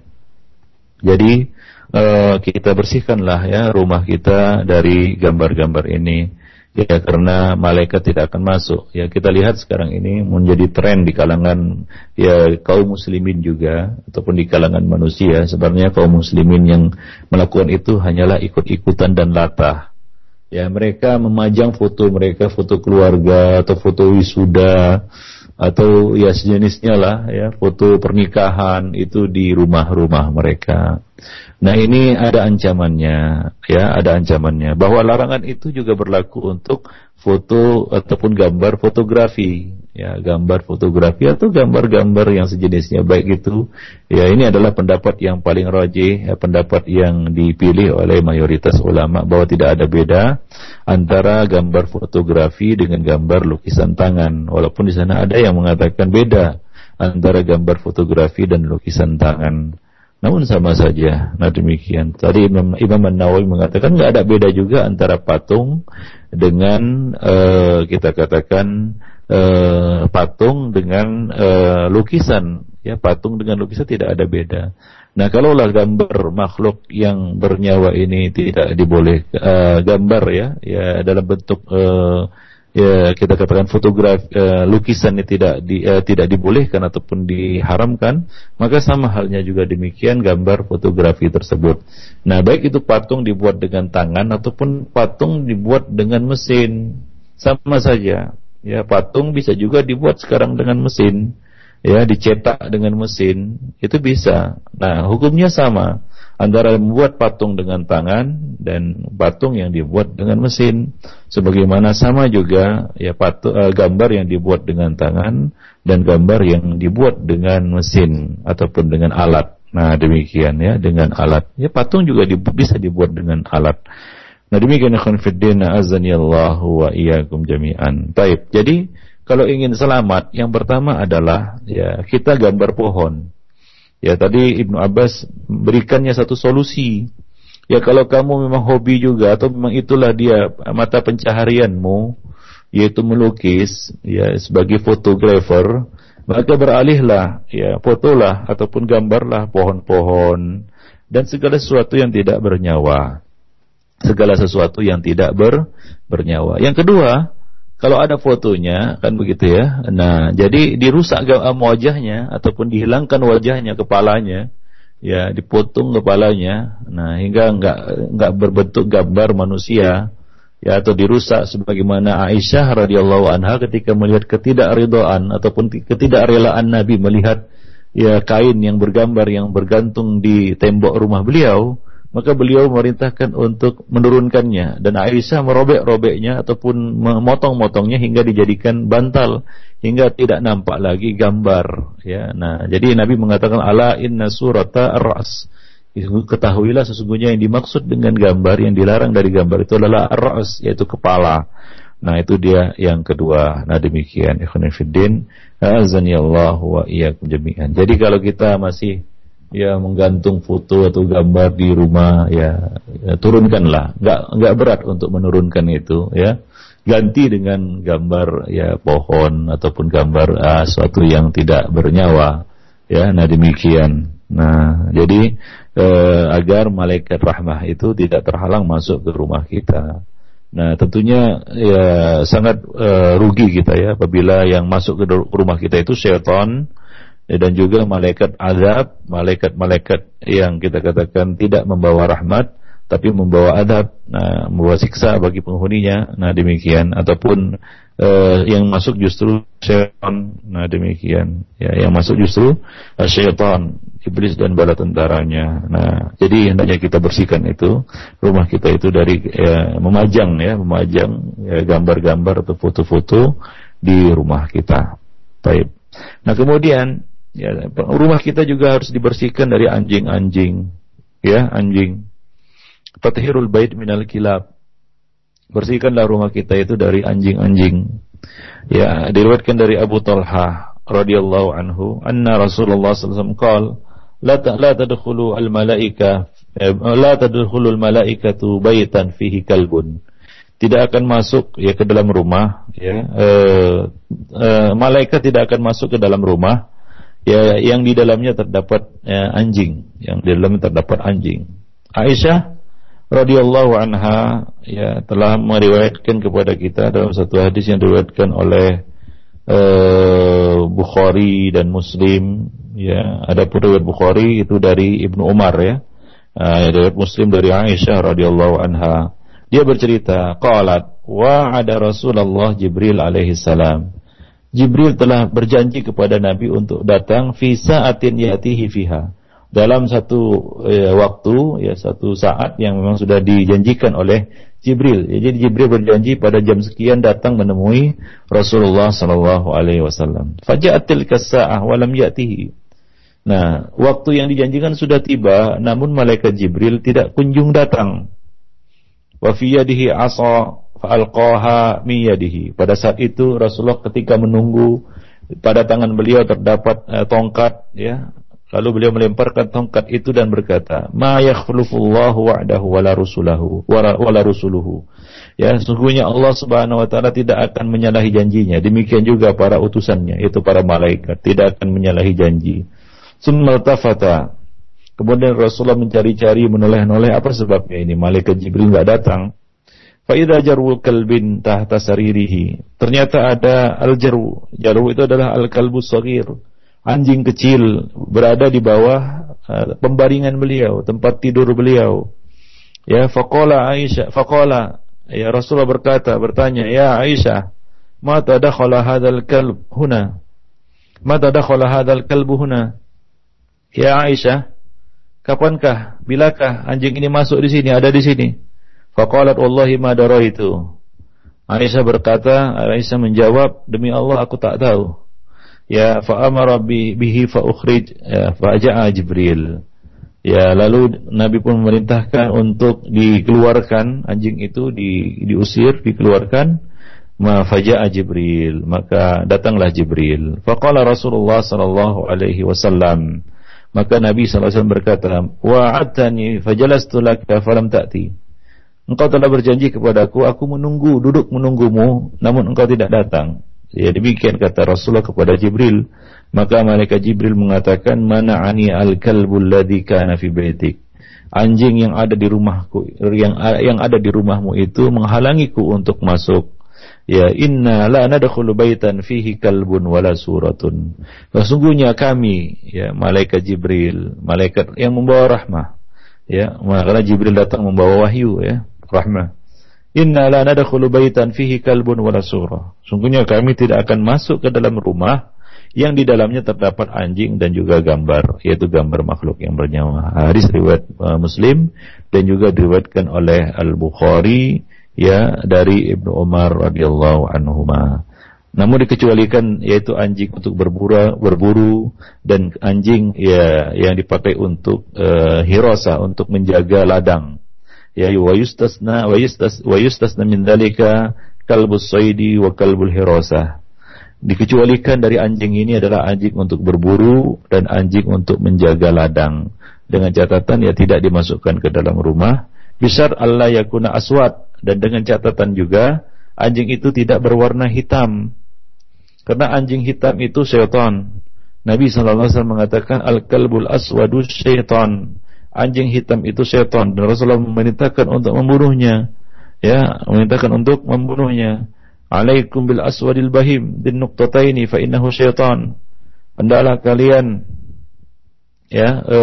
Jadi uh, kita bersihkanlah ya rumah kita dari gambar-gambar ini ya karena malaikat tidak akan masuk ya kita lihat sekarang ini menjadi tren di kalangan ya kaum muslimin juga ataupun di kalangan manusia sebenarnya kaum muslimin yang melakukan itu hanyalah ikut-ikutan dan latah ya mereka memajang foto mereka foto keluarga atau foto wisuda atau ya sejenisnya lah ya foto pernikahan itu di rumah-rumah mereka Nah ini ada ancamannya, ya ada ancamannya. Bahwa larangan itu juga berlaku untuk foto ataupun gambar fotografi, ya gambar fotografi atau gambar-gambar yang sejenisnya baik itu. Ya ini adalah pendapat yang paling rajih, ya, pendapat yang dipilih oleh mayoritas ulama bahwa tidak ada beda antara gambar fotografi dengan gambar lukisan tangan. Walaupun di sana ada yang mengatakan beda antara gambar fotografi dan lukisan tangan. Namun sama saja. Nah demikian. Tadi Imam, Imam Nawawi mengatakan nggak ada beda juga antara patung dengan uh, kita katakan uh, patung dengan uh, lukisan. Ya patung dengan lukisan tidak ada beda. Nah kalaulah gambar makhluk yang bernyawa ini tidak diboleh uh, gambar ya ya dalam bentuk uh, ya kita katakan fotografi uh, lukisan ini tidak di, uh, tidak dibolehkan ataupun diharamkan, maka sama halnya juga demikian gambar fotografi tersebut. Nah, baik itu patung dibuat dengan tangan ataupun patung dibuat dengan mesin, sama saja. Ya, patung bisa juga dibuat sekarang dengan mesin, ya, dicetak dengan mesin, itu bisa. Nah, hukumnya sama antara membuat patung dengan tangan dan patung yang dibuat dengan mesin. Sebagaimana sama juga ya patung, uh, gambar yang dibuat dengan tangan dan gambar yang dibuat dengan mesin ataupun dengan alat. Nah demikian ya dengan alat. Ya patung juga di, bisa dibuat dengan alat. Nah demikian ikhwan fiddin azanillahu wa iyyakum jami'an. Taib jadi kalau ingin selamat yang pertama adalah ya kita gambar pohon Ya tadi Ibnu Abbas berikannya satu solusi. Ya kalau kamu memang hobi juga atau memang itulah dia mata pencaharianmu yaitu melukis ya sebagai fotografer maka beralihlah ya fotolah ataupun gambarlah pohon-pohon dan segala sesuatu yang tidak bernyawa segala sesuatu yang tidak ber, bernyawa yang kedua kalau ada fotonya kan begitu ya. Nah, jadi dirusak wajahnya ataupun dihilangkan wajahnya, kepalanya, ya dipotong kepalanya. Nah, hingga enggak enggak berbentuk gambar manusia ya atau dirusak sebagaimana Aisyah radhiyallahu anha ketika melihat ketidakridhaan ataupun ketidakrelaan Nabi melihat ya kain yang bergambar yang bergantung di tembok rumah beliau maka beliau memerintahkan untuk menurunkannya. Dan Aisyah merobek-robeknya ataupun memotong-motongnya hingga dijadikan bantal. Hingga tidak nampak lagi gambar. Ya nah jadi Nabi mengatakan ala inna surata ar-ras. Ketahuilah sesungguhnya yang dimaksud dengan gambar yang dilarang dari gambar itu adalah ar-ras yaitu kepala. Nah itu dia yang kedua. Nah demikian ikhwan fillah. Azani Allah wa iyyakum jami'an. Jadi kalau kita masih ya menggantung foto atau gambar di rumah ya, ya turunkanlah. Nggak nggak berat untuk menurunkan itu ya. Ganti dengan gambar ya pohon ataupun gambar ah, suatu yang tidak bernyawa ya. Nah demikian. Nah jadi eh, agar malaikat rahmah itu tidak terhalang masuk ke rumah kita. Nah, tentunya ya sangat uh, rugi kita ya apabila yang masuk ke rumah kita itu syaitan dan juga malaikat azab, malaikat-malaikat yang kita katakan tidak membawa rahmat tapi membawa adab, nah, membawa siksa bagi penghuninya. Nah, demikian ataupun uh, yang masuk justru syaitan. Nah, demikian. Ya, yang masuk justru uh, syaitan, iblis dan bala tentaranya. Nah, jadi hendaknya kita bersihkan itu rumah kita itu dari ya, memajang ya, memajang ya, gambar-gambar atau foto-foto di rumah kita. Baik. Nah, kemudian Ya, rumah kita juga harus dibersihkan dari anjing-anjing. Ya, anjing. Fatihirul bait minal kilab. Bersihkanlah rumah kita itu dari anjing-anjing. Ya, diriwayatkan dari Abu Talha radhiyallahu anhu, anna Rasulullah sallallahu alaihi wasallam la la tadkhulu al malaika eh, la tadkhulu al malaikatu baitan fihi kalbun. Tidak akan masuk ya ke dalam rumah ya. Eh, eh, malaikat tidak akan masuk ke dalam rumah ya yang di dalamnya terdapat ya, anjing, yang di dalamnya terdapat anjing. Aisyah radhiyallahu anha ya telah meriwayatkan kepada kita dalam satu hadis yang diriwayatkan oleh uh, Bukhari dan Muslim. Ya ada pun riwayat Bukhari itu dari Ibnu Umar ya. Uh, riwayat Muslim dari Aisyah radhiyallahu anha. Dia bercerita qalat wa ada Rasulullah Jibril alaihi salam Jibril telah berjanji kepada Nabi untuk datang fi sa'atin yatihi fiha dalam satu ya, waktu ya satu saat yang memang sudah dijanjikan oleh Jibril. Ya, jadi Jibril berjanji pada jam sekian datang menemui Rasulullah sallallahu alaihi wasallam. Faja'atil kasa'ah wa lam ya'tihi. Nah, waktu yang dijanjikan sudah tiba, namun malaikat Jibril tidak kunjung datang. Wa fi yadihi 'asa fa'alqaha mi yadihi. Pada saat itu Rasulullah ketika menunggu pada tangan beliau terdapat eh, tongkat ya Lalu beliau melemparkan tongkat itu dan berkata, "Ma yakhlufullahu wa'dahu wala rusulahu wala rusuluhu." Ya, sesungguhnya Allah Subhanahu wa taala tidak akan menyalahi janjinya. Demikian juga para utusannya, yaitu para malaikat, tidak akan menyalahi janji. Summa tafata. Kemudian Rasulullah mencari-cari, menoleh-noleh apa sebabnya ini? Malaikat Jibril enggak datang. Fa idza jarwul kalbin tahta saririhi. Ternyata ada al-jarwu. Jarwu itu adalah al-kalbu saghir anjing kecil berada di bawah uh, pembaringan beliau, tempat tidur beliau. Ya, faqala Aisyah, faqala ya Rasulullah berkata, bertanya, "Ya Aisyah, ma tadakhala hadzal kalb huna?" Ma tadakhala hadzal kalbu huna? Ya Aisyah, kapankah, bilakah anjing ini masuk di sini, ada di sini? Faqalat wallahi ma daraitu. Aisyah berkata, Aisyah menjawab, demi Allah aku tak tahu ya fa amara bihi fa ya, fa ja'a Jibril ya lalu Nabi pun memerintahkan untuk dikeluarkan anjing itu di, diusir dikeluarkan ma faja'a Jibril maka datanglah Jibril faqala Rasulullah sallallahu alaihi wasallam maka Nabi wasallam berkata wa'atani fajalastu laka falam ta'ti engkau telah berjanji kepadaku aku menunggu duduk menunggumu namun engkau tidak datang Ya demikian kata Rasulullah kepada Jibril. Maka malaikat Jibril mengatakan, "Mana ani al-kalbul ladzi kana fi baitik." Anjing yang ada di rumahku yang yang ada di rumahmu itu menghalangiku untuk masuk. Ya inna la nadkhulu baitan fihi kalbun wala suratun. Sesungguhnya kami ya malaikat Jibril, malaikat yang membawa rahmah. Ya, karena Jibril datang membawa wahyu ya, rahmah. Inna la nadkhulu baitan fihi kalbun wala surah. Sungguhnya kami tidak akan masuk ke dalam rumah yang di dalamnya terdapat anjing dan juga gambar, yaitu gambar makhluk yang bernyawa. Hadis riwayat uh, Muslim dan juga diriwayatkan oleh Al-Bukhari ya dari Ibnu Umar radhiyallahu anhuma. Namun dikecualikan yaitu anjing untuk berburu, berburu dan anjing ya yang dipakai untuk uh, hirasa untuk menjaga ladang. Ya wa yustasna wa yustas wa yustasna min dzalika kalbus saidi wa kalbul hirasah dikecualikan dari anjing ini adalah anjing untuk berburu dan anjing untuk menjaga ladang. Dengan catatan ya tidak dimasukkan ke dalam rumah bisar Allah yakuna aswad. Dan dengan catatan juga anjing itu tidak berwarna hitam. Karena anjing hitam itu syaitan. Nabi SAW mengatakan al-kalbul aswadu syaitan. Anjing hitam itu setan dan Rasulullah memerintahkan untuk membunuhnya. Ya memerintahkan untuk membunuhnya. Alaikum bil aswadil bahim bin nuqtataini fa innahu syaitan. Hendaklah kalian ya e,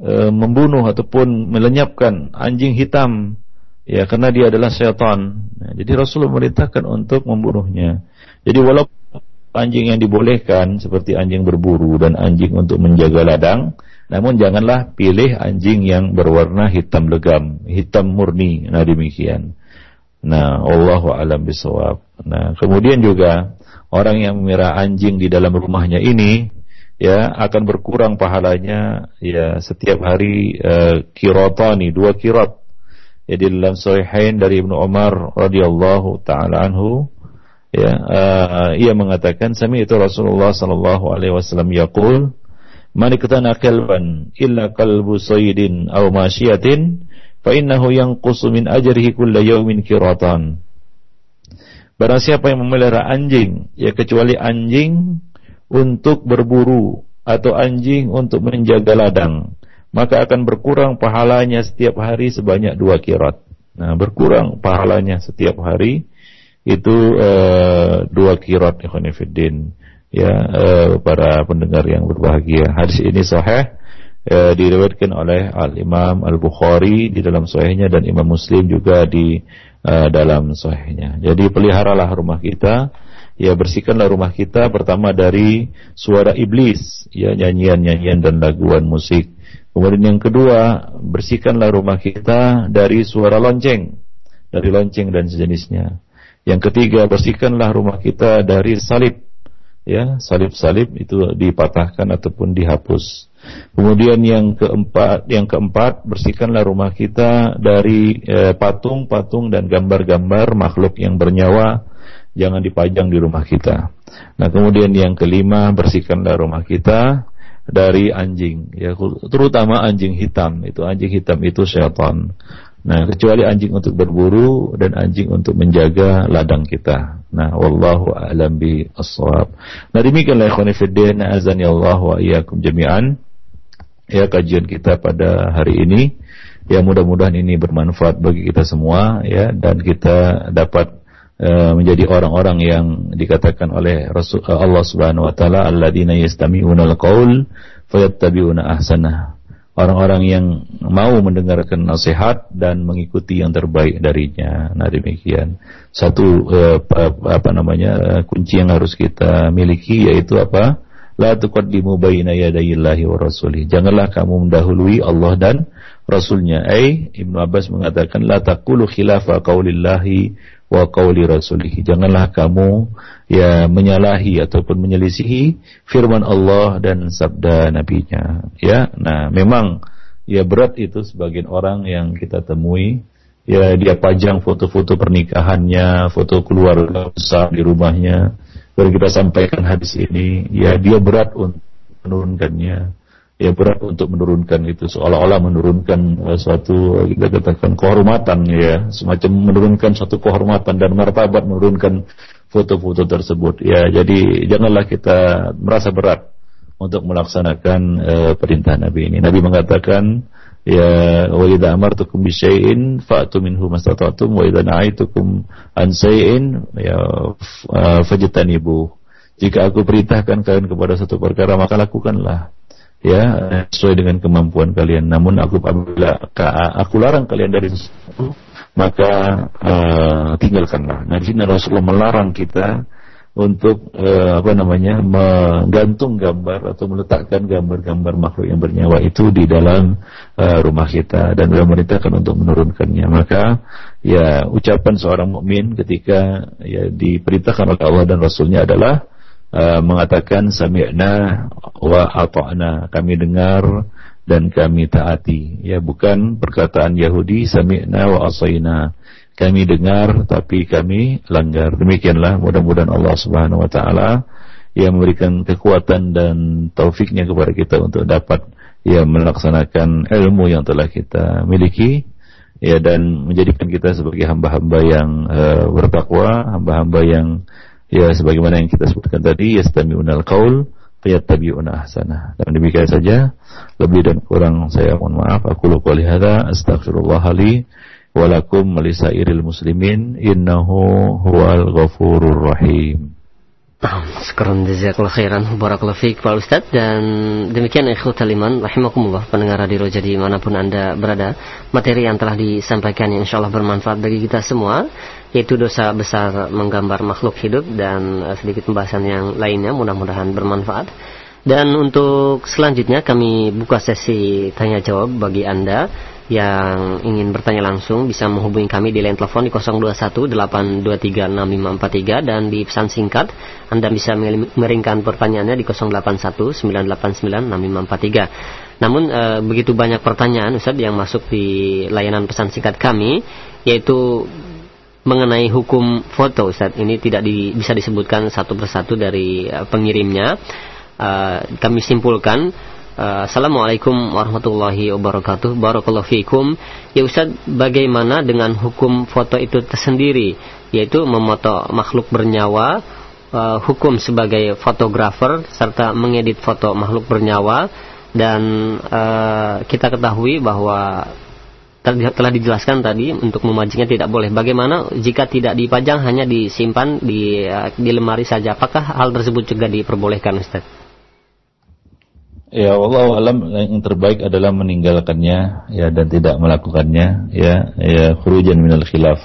e, membunuh ataupun melenyapkan anjing hitam ya karena dia adalah syaitan ya, jadi Rasulullah memerintahkan untuk membunuhnya jadi walaupun anjing yang dibolehkan seperti anjing berburu dan anjing untuk menjaga ladang namun janganlah pilih anjing yang berwarna hitam legam, hitam murni. Nah demikian. Nah, Allah alam bisawab. Nah, kemudian juga orang yang memelihara anjing di dalam rumahnya ini ya akan berkurang pahalanya ya setiap hari uh, kirotani dua kirot. Ya di dalam sahihain dari Ibnu Umar radhiyallahu taala anhu ya uh, ia mengatakan sami itu Rasulullah sallallahu alaihi wasallam yaqul man iktana kalban illa kalbu sayyidin aw masyiatin fa innahu yanqusu min ajrihi kulla yawmin kiratan Barang siapa yang memelihara anjing ya kecuali anjing untuk berburu atau anjing untuk menjaga ladang maka akan berkurang pahalanya setiap hari sebanyak dua kirat. Nah, berkurang pahalanya setiap hari itu uh, dua kirat ikhwanifiddin ya uh, para pendengar yang berbahagia. Hadis ini sahih uh, diriwayatkan oleh Al Imam Al Bukhari di dalam sahihnya dan Imam Muslim juga di uh, dalam sahihnya. Jadi peliharalah rumah kita ya bersihkanlah rumah kita pertama dari suara iblis. Ya nyanyian-nyanyian dan laguan musik. Kemudian yang kedua bersihkanlah rumah kita dari suara lonceng. Dari lonceng dan sejenisnya. Yang ketiga bersihkanlah rumah kita dari salib. Ya salib-salib itu dipatahkan ataupun dihapus. Kemudian yang keempat yang keempat bersihkanlah rumah kita dari eh, patung-patung eh, dan gambar-gambar makhluk yang bernyawa jangan dipajang di rumah kita. Nah, kemudian yang kelima, bersihkanlah rumah kita dari anjing, ya terutama anjing hitam. Itu anjing hitam itu syaitan. Nah, kecuali anjing untuk berburu dan anjing untuk menjaga ladang kita. Nah, wallahu a'lam bi as-shawab. Nah, demikianlah ikhwan fillah, azani Allah wa iyyakum jami'an. Ya kajian kita pada hari ini. Ya mudah-mudahan ini bermanfaat bagi kita semua ya dan kita dapat menjadi orang-orang yang dikatakan oleh Rasul eh, Allah Subhanahu wa taala alladzina yastami'una al-qaul fayattabi'una ahsanah. Orang-orang yang mau mendengarkan nasihat dan mengikuti yang terbaik darinya. Nah, demikian. Satu eh, apa namanya kunci yang harus kita miliki yaitu apa? La tuqaddimu baina yadayillahi wa rasulih. Janganlah kamu mendahului Allah dan Rasulnya. Eh, Ibnu Abbas mengatakan la taqulu khilafa qaulillahi wa qauli rasulih. Janganlah kamu ya menyalahi ataupun menyelisihi firman Allah dan sabda nabinya. Ya, nah memang ya berat itu sebagian orang yang kita temui ya dia pajang foto-foto pernikahannya, foto keluarga besar di rumahnya. Baru kita sampaikan hadis ini, ya dia berat untuk menurunkannya ya berat untuk menurunkan itu. Seolah-olah menurunkan uh, suatu kita katakan kehormatan ya. Semacam menurunkan suatu kehormatan dan martabat menurunkan foto-foto tersebut. Ya jadi janganlah kita merasa berat untuk melaksanakan uh, perintah Nabi ini. Nabi mengatakan ya wa idza amartukum bi syai'in fa'tu minhu mastata'tum wa idza na'aitukum an syai'in ya fajtanibu jika aku perintahkan kalian kepada satu perkara maka lakukanlah ya sesuai dengan kemampuan kalian. Namun aku apabila aku larang kalian dari sesuatu, maka uh, tinggalkanlah. Nah, di sini Rasulullah melarang kita untuk uh, apa namanya menggantung gambar atau meletakkan gambar-gambar makhluk yang bernyawa itu di dalam uh, rumah kita dan beliau memerintahkan untuk menurunkannya. Maka ya ucapan seorang mukmin ketika ya diperintahkan oleh Allah dan Rasulnya adalah uh, mengatakan sami'na wa ata'na. Kami dengar dan kami taati. Ya bukan perkataan Yahudi sami'na wa asaina kami dengar tapi kami langgar. Demikianlah mudah-mudahan Allah Subhanahu wa taala yang memberikan kekuatan dan taufiknya kepada kita untuk dapat ya melaksanakan ilmu yang telah kita miliki. Ya dan menjadikan kita sebagai hamba-hamba yang uh, bertakwa, hamba-hamba yang ya sebagaimana yang kita sebutkan tadi yastami'unal qaul fayattabi'una ahsana. Dan demikian saja lebih dan kurang saya mohon maaf aku qouli hadza astaghfirullah li wa lakum muslimin innahu huwal ghafurur rahim. Sekarang jazakallah khairan. Barakallah fiqh Pak Ustaz Dan demikian ikhwat iman Rahimakumullah pendengar radio jadi mana pun anda berada. Materi yang telah disampaikan yang insya Allah bermanfaat bagi kita semua Yaitu dosa besar menggambar makhluk hidup Dan uh, sedikit pembahasan yang lainnya mudah-mudahan bermanfaat. Dan untuk selanjutnya kami buka sesi tanya jawab bagi anda yang ingin bertanya langsung bisa menghubungi kami di line telepon di 0218236543 dan di pesan singkat Anda bisa mengirimkan pertanyaannya di 0819896543. Namun e, begitu banyak pertanyaan Ustaz yang masuk di layanan pesan singkat kami yaitu mengenai hukum foto Ustaz. Ini tidak di, bisa disebutkan satu persatu dari e, pengirimnya. E, kami simpulkan Assalamualaikum warahmatullahi wabarakatuh. Barakallahu fiikum. Ya Ustaz, bagaimana dengan hukum foto itu tersendiri yaitu memoto makhluk bernyawa, uh, hukum sebagai fotografer serta mengedit foto makhluk bernyawa dan uh, kita ketahui bahwa telah dijelaskan tadi untuk memajangnya tidak boleh. Bagaimana jika tidak dipajang hanya disimpan di di lemari saja? Apakah hal tersebut juga diperbolehkan, Ustaz? Ya Allah alam yang terbaik adalah meninggalkannya ya dan tidak melakukannya ya ya khurujan minal khilaf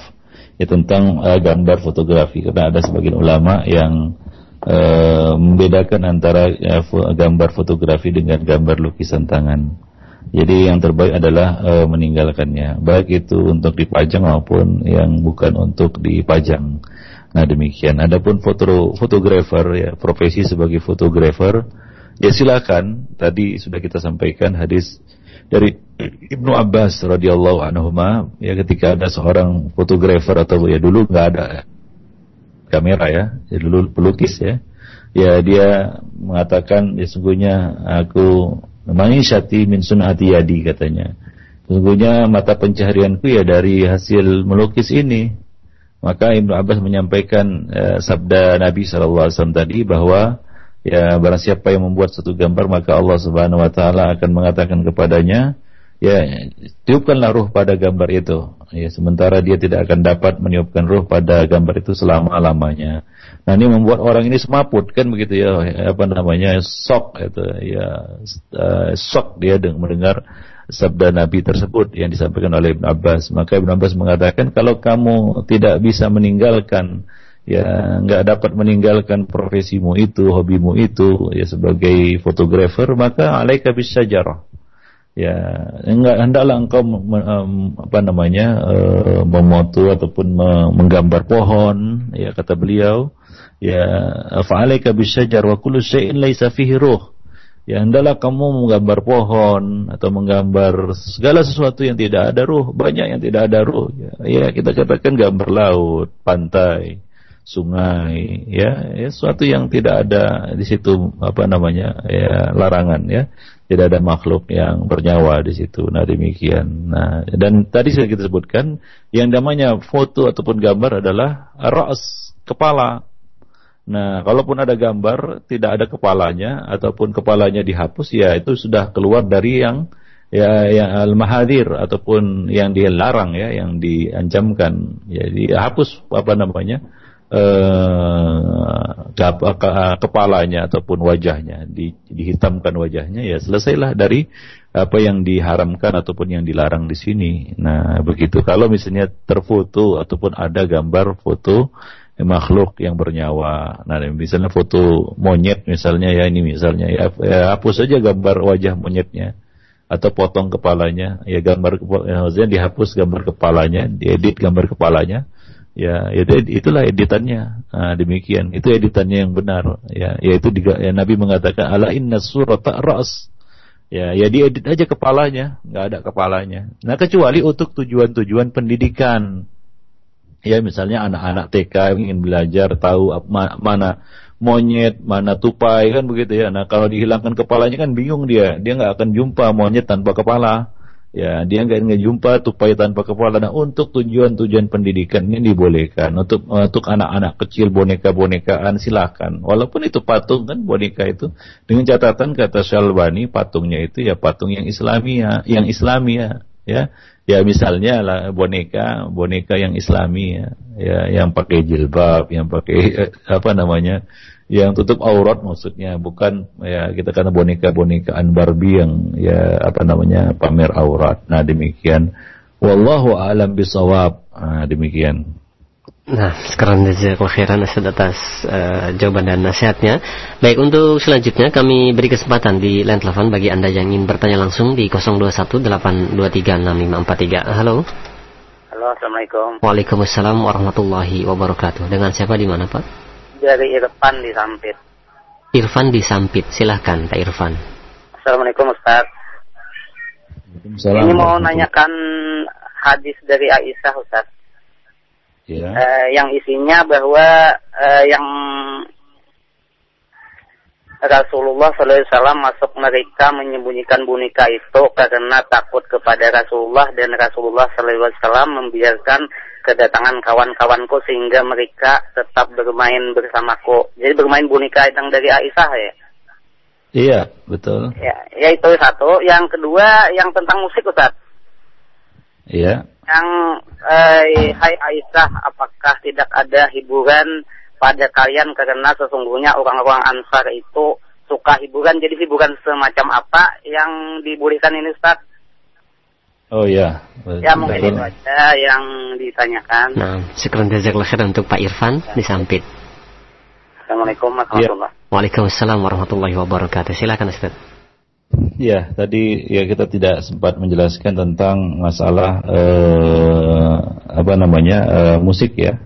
ya tentang uh, gambar fotografi karena ada sebagian ulama yang uh, membedakan antara uh, gambar fotografi dengan gambar lukisan tangan. Jadi yang terbaik adalah e, meninggalkannya, baik itu untuk dipajang maupun yang bukan untuk dipajang. Nah demikian. Adapun foto fotografer ya profesi sebagai fotografer ya silakan. Tadi sudah kita sampaikan hadis dari Ibnu Abbas radhiyallahu anhu ya ketika ada seorang fotografer atau ya dulu nggak ada kamera ya, ya dulu pelukis ya. Ya dia mengatakan ya sungguhnya aku Ma'ishati min sunati yadi katanya. Sesungguhnya mata pencaharianku ya dari hasil melukis ini. Maka Ibnu Abbas menyampaikan eh, sabda Nabi SAW tadi bahwa ya barang siapa yang membuat satu gambar maka Allah Subhanahu wa taala akan mengatakan kepadanya ya tiupkanlah ruh pada gambar itu. Ya sementara dia tidak akan dapat meniupkan ruh pada gambar itu selama-lamanya. Nah ini membuat orang ini semaput kan begitu ya? Apa namanya? Sok itu ya uh, sok dia mendengar sabda Nabi tersebut yang disampaikan oleh Ibn Abbas. Maka Ibn Abbas mengatakan kalau kamu tidak bisa meninggalkan ya nggak dapat meninggalkan profesimu itu, hobimu itu ya sebagai fotografer maka alaika bisajarah. Ya, enggak hendaklah engkau um, apa namanya uh, memoto ataupun menggambar pohon ya kata beliau. Ya fa'alaika bisyajar wa kullu laisa fihi ruh. Ya hendaklah kamu menggambar pohon atau menggambar segala sesuatu yang tidak ada ruh banyak yang tidak ada ruh. Ya, ya kita katakan gambar laut pantai sungai ya, ya sesuatu yang tidak ada di situ apa namanya ya larangan ya tidak ada makhluk yang bernyawa di situ nah demikian nah dan tadi sudah kita sebutkan yang namanya foto ataupun gambar adalah ras kepala Nah, kalaupun ada gambar tidak ada kepalanya ataupun kepalanya dihapus ya itu sudah keluar dari yang ya yang al-mahadir ataupun yang dilarang ya, yang diancamkan. Jadi hapus apa namanya? Eh kepalanya ataupun wajahnya di, dihitamkan wajahnya ya selesailah dari apa yang diharamkan ataupun yang dilarang di sini. Nah, begitu. Kalau misalnya terfoto ataupun ada gambar foto makhluk yang bernyawa. Nah, misalnya foto monyet misalnya ya ini misalnya ya, ya hapus saja gambar wajah monyetnya atau potong kepalanya, ya gambar ya, maksudnya dihapus gambar kepalanya, diedit gambar kepalanya. Ya, ya itulah editannya. Nah, demikian. Itu editannya yang benar. Ya, yaitu ya, Nabi mengatakan ala inna surata ras. Ya, ya diedit aja kepalanya, nggak ada kepalanya. Nah, kecuali untuk tujuan-tujuan pendidikan Ya misalnya anak-anak TK ingin belajar tahu mana monyet, mana tupai kan begitu ya. Nah kalau dihilangkan kepalanya kan bingung dia, dia nggak akan jumpa monyet tanpa kepala. Ya dia nggak jumpa tupai tanpa kepala. Nah untuk tujuan-tujuan pendidikan ini dibolehkan. Untuk untuk anak-anak kecil boneka-bonekaan silahkan. Walaupun itu patung kan boneka itu dengan catatan kata Syalbani patungnya itu ya patung yang Islamia, yang Islamia ya ya misalnya lah boneka boneka yang islami ya, ya yang pakai jilbab yang pakai eh, apa namanya yang tutup aurat maksudnya bukan ya kita karena boneka bonekaan Barbie yang ya apa namanya pamer aurat nah demikian wallahu alam bisawab nah, demikian Nah, sekarang jazakallahu khairan atas uh, jawaban dan nasihatnya. Baik, untuk selanjutnya kami beri kesempatan di line telepon bagi Anda yang ingin bertanya langsung di 0218236543. Halo. Halo, Assalamualaikum. Waalaikumsalam warahmatullahi wabarakatuh. Dengan siapa di mana, Pak? Dari Irfan di Sampit. Irfan di Sampit. Silahkan, Pak Irfan. Assalamualaikum, Ustaz. Ini mau nanyakan hadis dari Aisyah, Ustaz ya. uh, yang isinya bahwa uh, yang Rasulullah SAW masuk mereka menyembunyikan boneka itu karena takut kepada Rasulullah dan Rasulullah SAW membiarkan kedatangan kawan-kawanku sehingga mereka tetap bermain bersamaku. Jadi bermain boneka yang dari Aisyah ya. Iya, betul. Ya, ya itu satu. Yang kedua yang tentang musik Ustaz. Iya. Yang eh, Hai Aisyah, apakah tidak ada hiburan pada kalian karena sesungguhnya orang-orang Ansar itu suka hiburan. Jadi hiburan semacam apa yang dibolehkan ini Ustaz? Oh iya. Ya mungkin itu aja yang ditanyakan. Nah, sekarang jazakallah khairan untuk Pak Irfan disampit. Assalamualaikum warahmatullahi wabarakatuh. Waalaikumsalam warahmatullahi wabarakatuh. Silakan Ustaz. Ya, tadi ya kita tidak sempat menjelaskan tentang masalah eh, apa namanya eh, musik ya.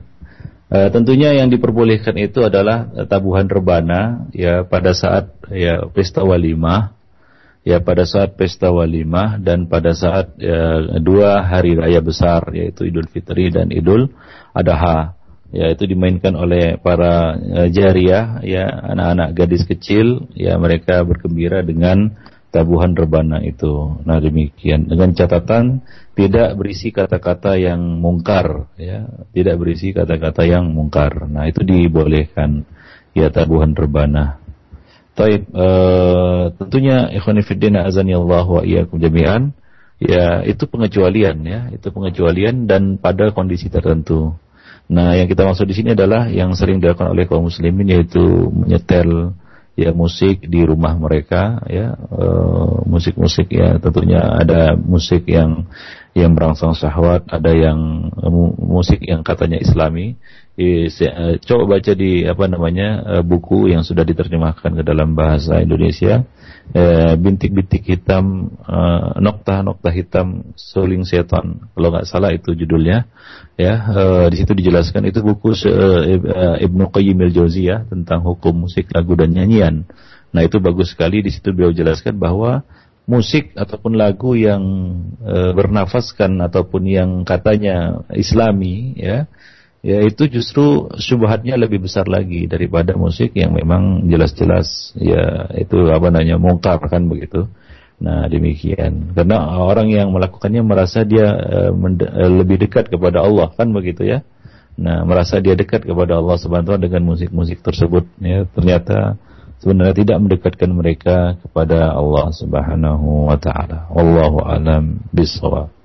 Eh, tentunya yang diperbolehkan itu adalah tabuhan rebana ya pada saat ya pesta walimah ya pada saat pesta walimah dan pada saat ya, dua hari raya besar yaitu Idul Fitri dan Idul Adha. Ya itu dimainkan oleh para uh, jariah ya anak-anak gadis kecil. Ya mereka bergembira dengan tabuhan rebana itu. Nah demikian. Dengan catatan tidak berisi kata-kata yang mungkar ya. Tidak berisi kata-kata yang mungkar. Nah itu dibolehkan ya tabuhan rebana Taib, uh, tentunya ikhwanifiddin azani Allah wa iyyakum jami'an. Ya itu pengecualian ya. Itu pengecualian dan pada kondisi tertentu. Nah, yang kita maksud di sini adalah yang sering dilakukan oleh kaum muslimin yaitu menyetel ya musik di rumah mereka ya. Eh, musik-musik ya tentunya ada musik yang yang merangsang syahwat, ada yang uh, musik yang katanya islami. Uh, coba baca di apa namanya uh, buku yang sudah diterjemahkan ke dalam bahasa Indonesia bintik-bintik hitam nokta-nokta hitam suling setan. Kalau nggak salah itu judulnya ya. Di situ dijelaskan itu buku Ibnu Qayyim al-Jauziyah tentang hukum musik lagu dan nyanyian. Nah, itu bagus sekali. Di situ beliau jelaskan bahwa musik ataupun lagu yang bernafaskan ataupun yang katanya islami ya ya itu justru syubhatnya lebih besar lagi daripada musik yang memang jelas-jelas ya itu apa namanya mungkar kan begitu. Nah demikian karena orang yang melakukannya merasa dia uh, lebih dekat kepada Allah kan begitu ya. Nah merasa dia dekat kepada Allah Subhanahu dengan musik-musik tersebut ya ternyata sebenarnya tidak mendekatkan mereka kepada Allah Subhanahu wa taala. Wallahu alam bisawab.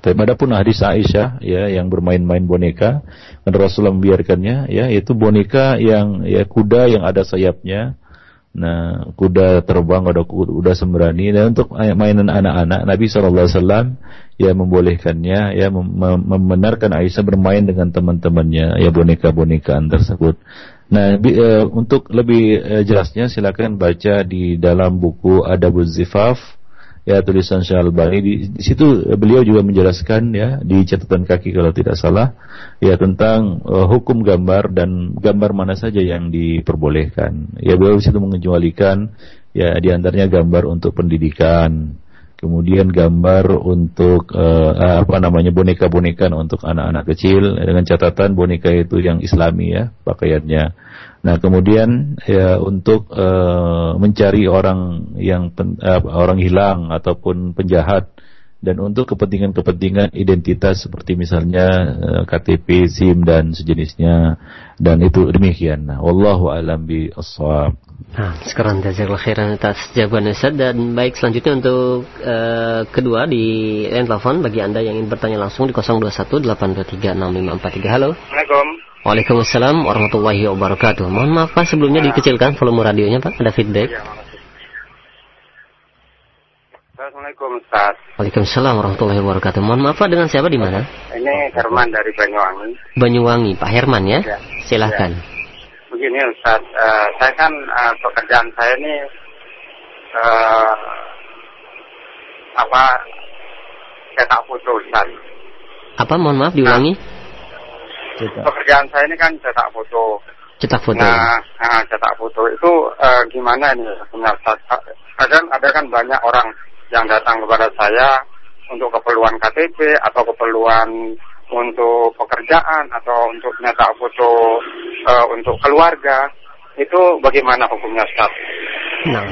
Tapi adapun hadis Aisyah ya yang bermain-main boneka dan Rasulullah membiarkannya ya itu boneka yang ya kuda yang ada sayapnya Nah, kuda terbang, ada kuda sembrani. Dan untuk mainan anak-anak, Nabi SAW ya membolehkannya, ya membenarkan Aisyah bermain dengan teman-temannya, ya boneka-bonekaan tersebut. Nah, e, untuk lebih e, jelasnya silakan baca di dalam buku Adabuz Zifaf ya tulisan Syalbani di, di situ beliau juga menjelaskan ya di catatan kaki kalau tidak salah ya tentang uh, hukum gambar dan gambar mana saja yang diperbolehkan. Ya beliau di situ mengecualikan ya di antaranya gambar untuk pendidikan, kemudian gambar untuk uh, apa namanya boneka-boneka untuk anak-anak kecil dengan catatan boneka itu yang islami ya pakaiannya. Nah, kemudian ya untuk uh, mencari orang yang pen, uh, orang hilang ataupun penjahat dan untuk kepentingan-kepentingan identitas seperti misalnya eh, KTP, SIM dan sejenisnya dan itu demikian. Nah, wallahu alam bi ashab. Nah, sekarang jazakallahu khairan atas jawaban Ustaz dan baik selanjutnya untuk uh, kedua di line telepon bagi Anda yang ingin bertanya langsung di 021 823 6543. Halo. Assalamualaikum. Waalaikumsalam warahmatullahi wabarakatuh. Mohon maaf Pak sebelumnya dikecilkan volume radionya Pak, ada feedback. Ya, Assalamualaikum Ustaz. Waalaikumsalam warahmatullahi wabarakatuh. Mohon maaf Pak dengan siapa di mana? Ini Herman dari Banyuwangi. Banyuwangi, Pak Herman ya. ya. Silahkan. Ya. Begini Ustaz, uh, saya kan uh, pekerjaan saya ini uh, apa cetak foto Ustaz. Apa mohon maaf diulangi? Nah. Pekerjaan saya ini kan cetak foto. Cetak foto. Nah, nah cetak foto itu uh, gimana ini punya kadang ada kan banyak orang yang datang kepada saya untuk keperluan KTP atau keperluan untuk pekerjaan atau untuk nyetak foto uh, untuk keluarga itu bagaimana hukumnya Ustaz? Nah,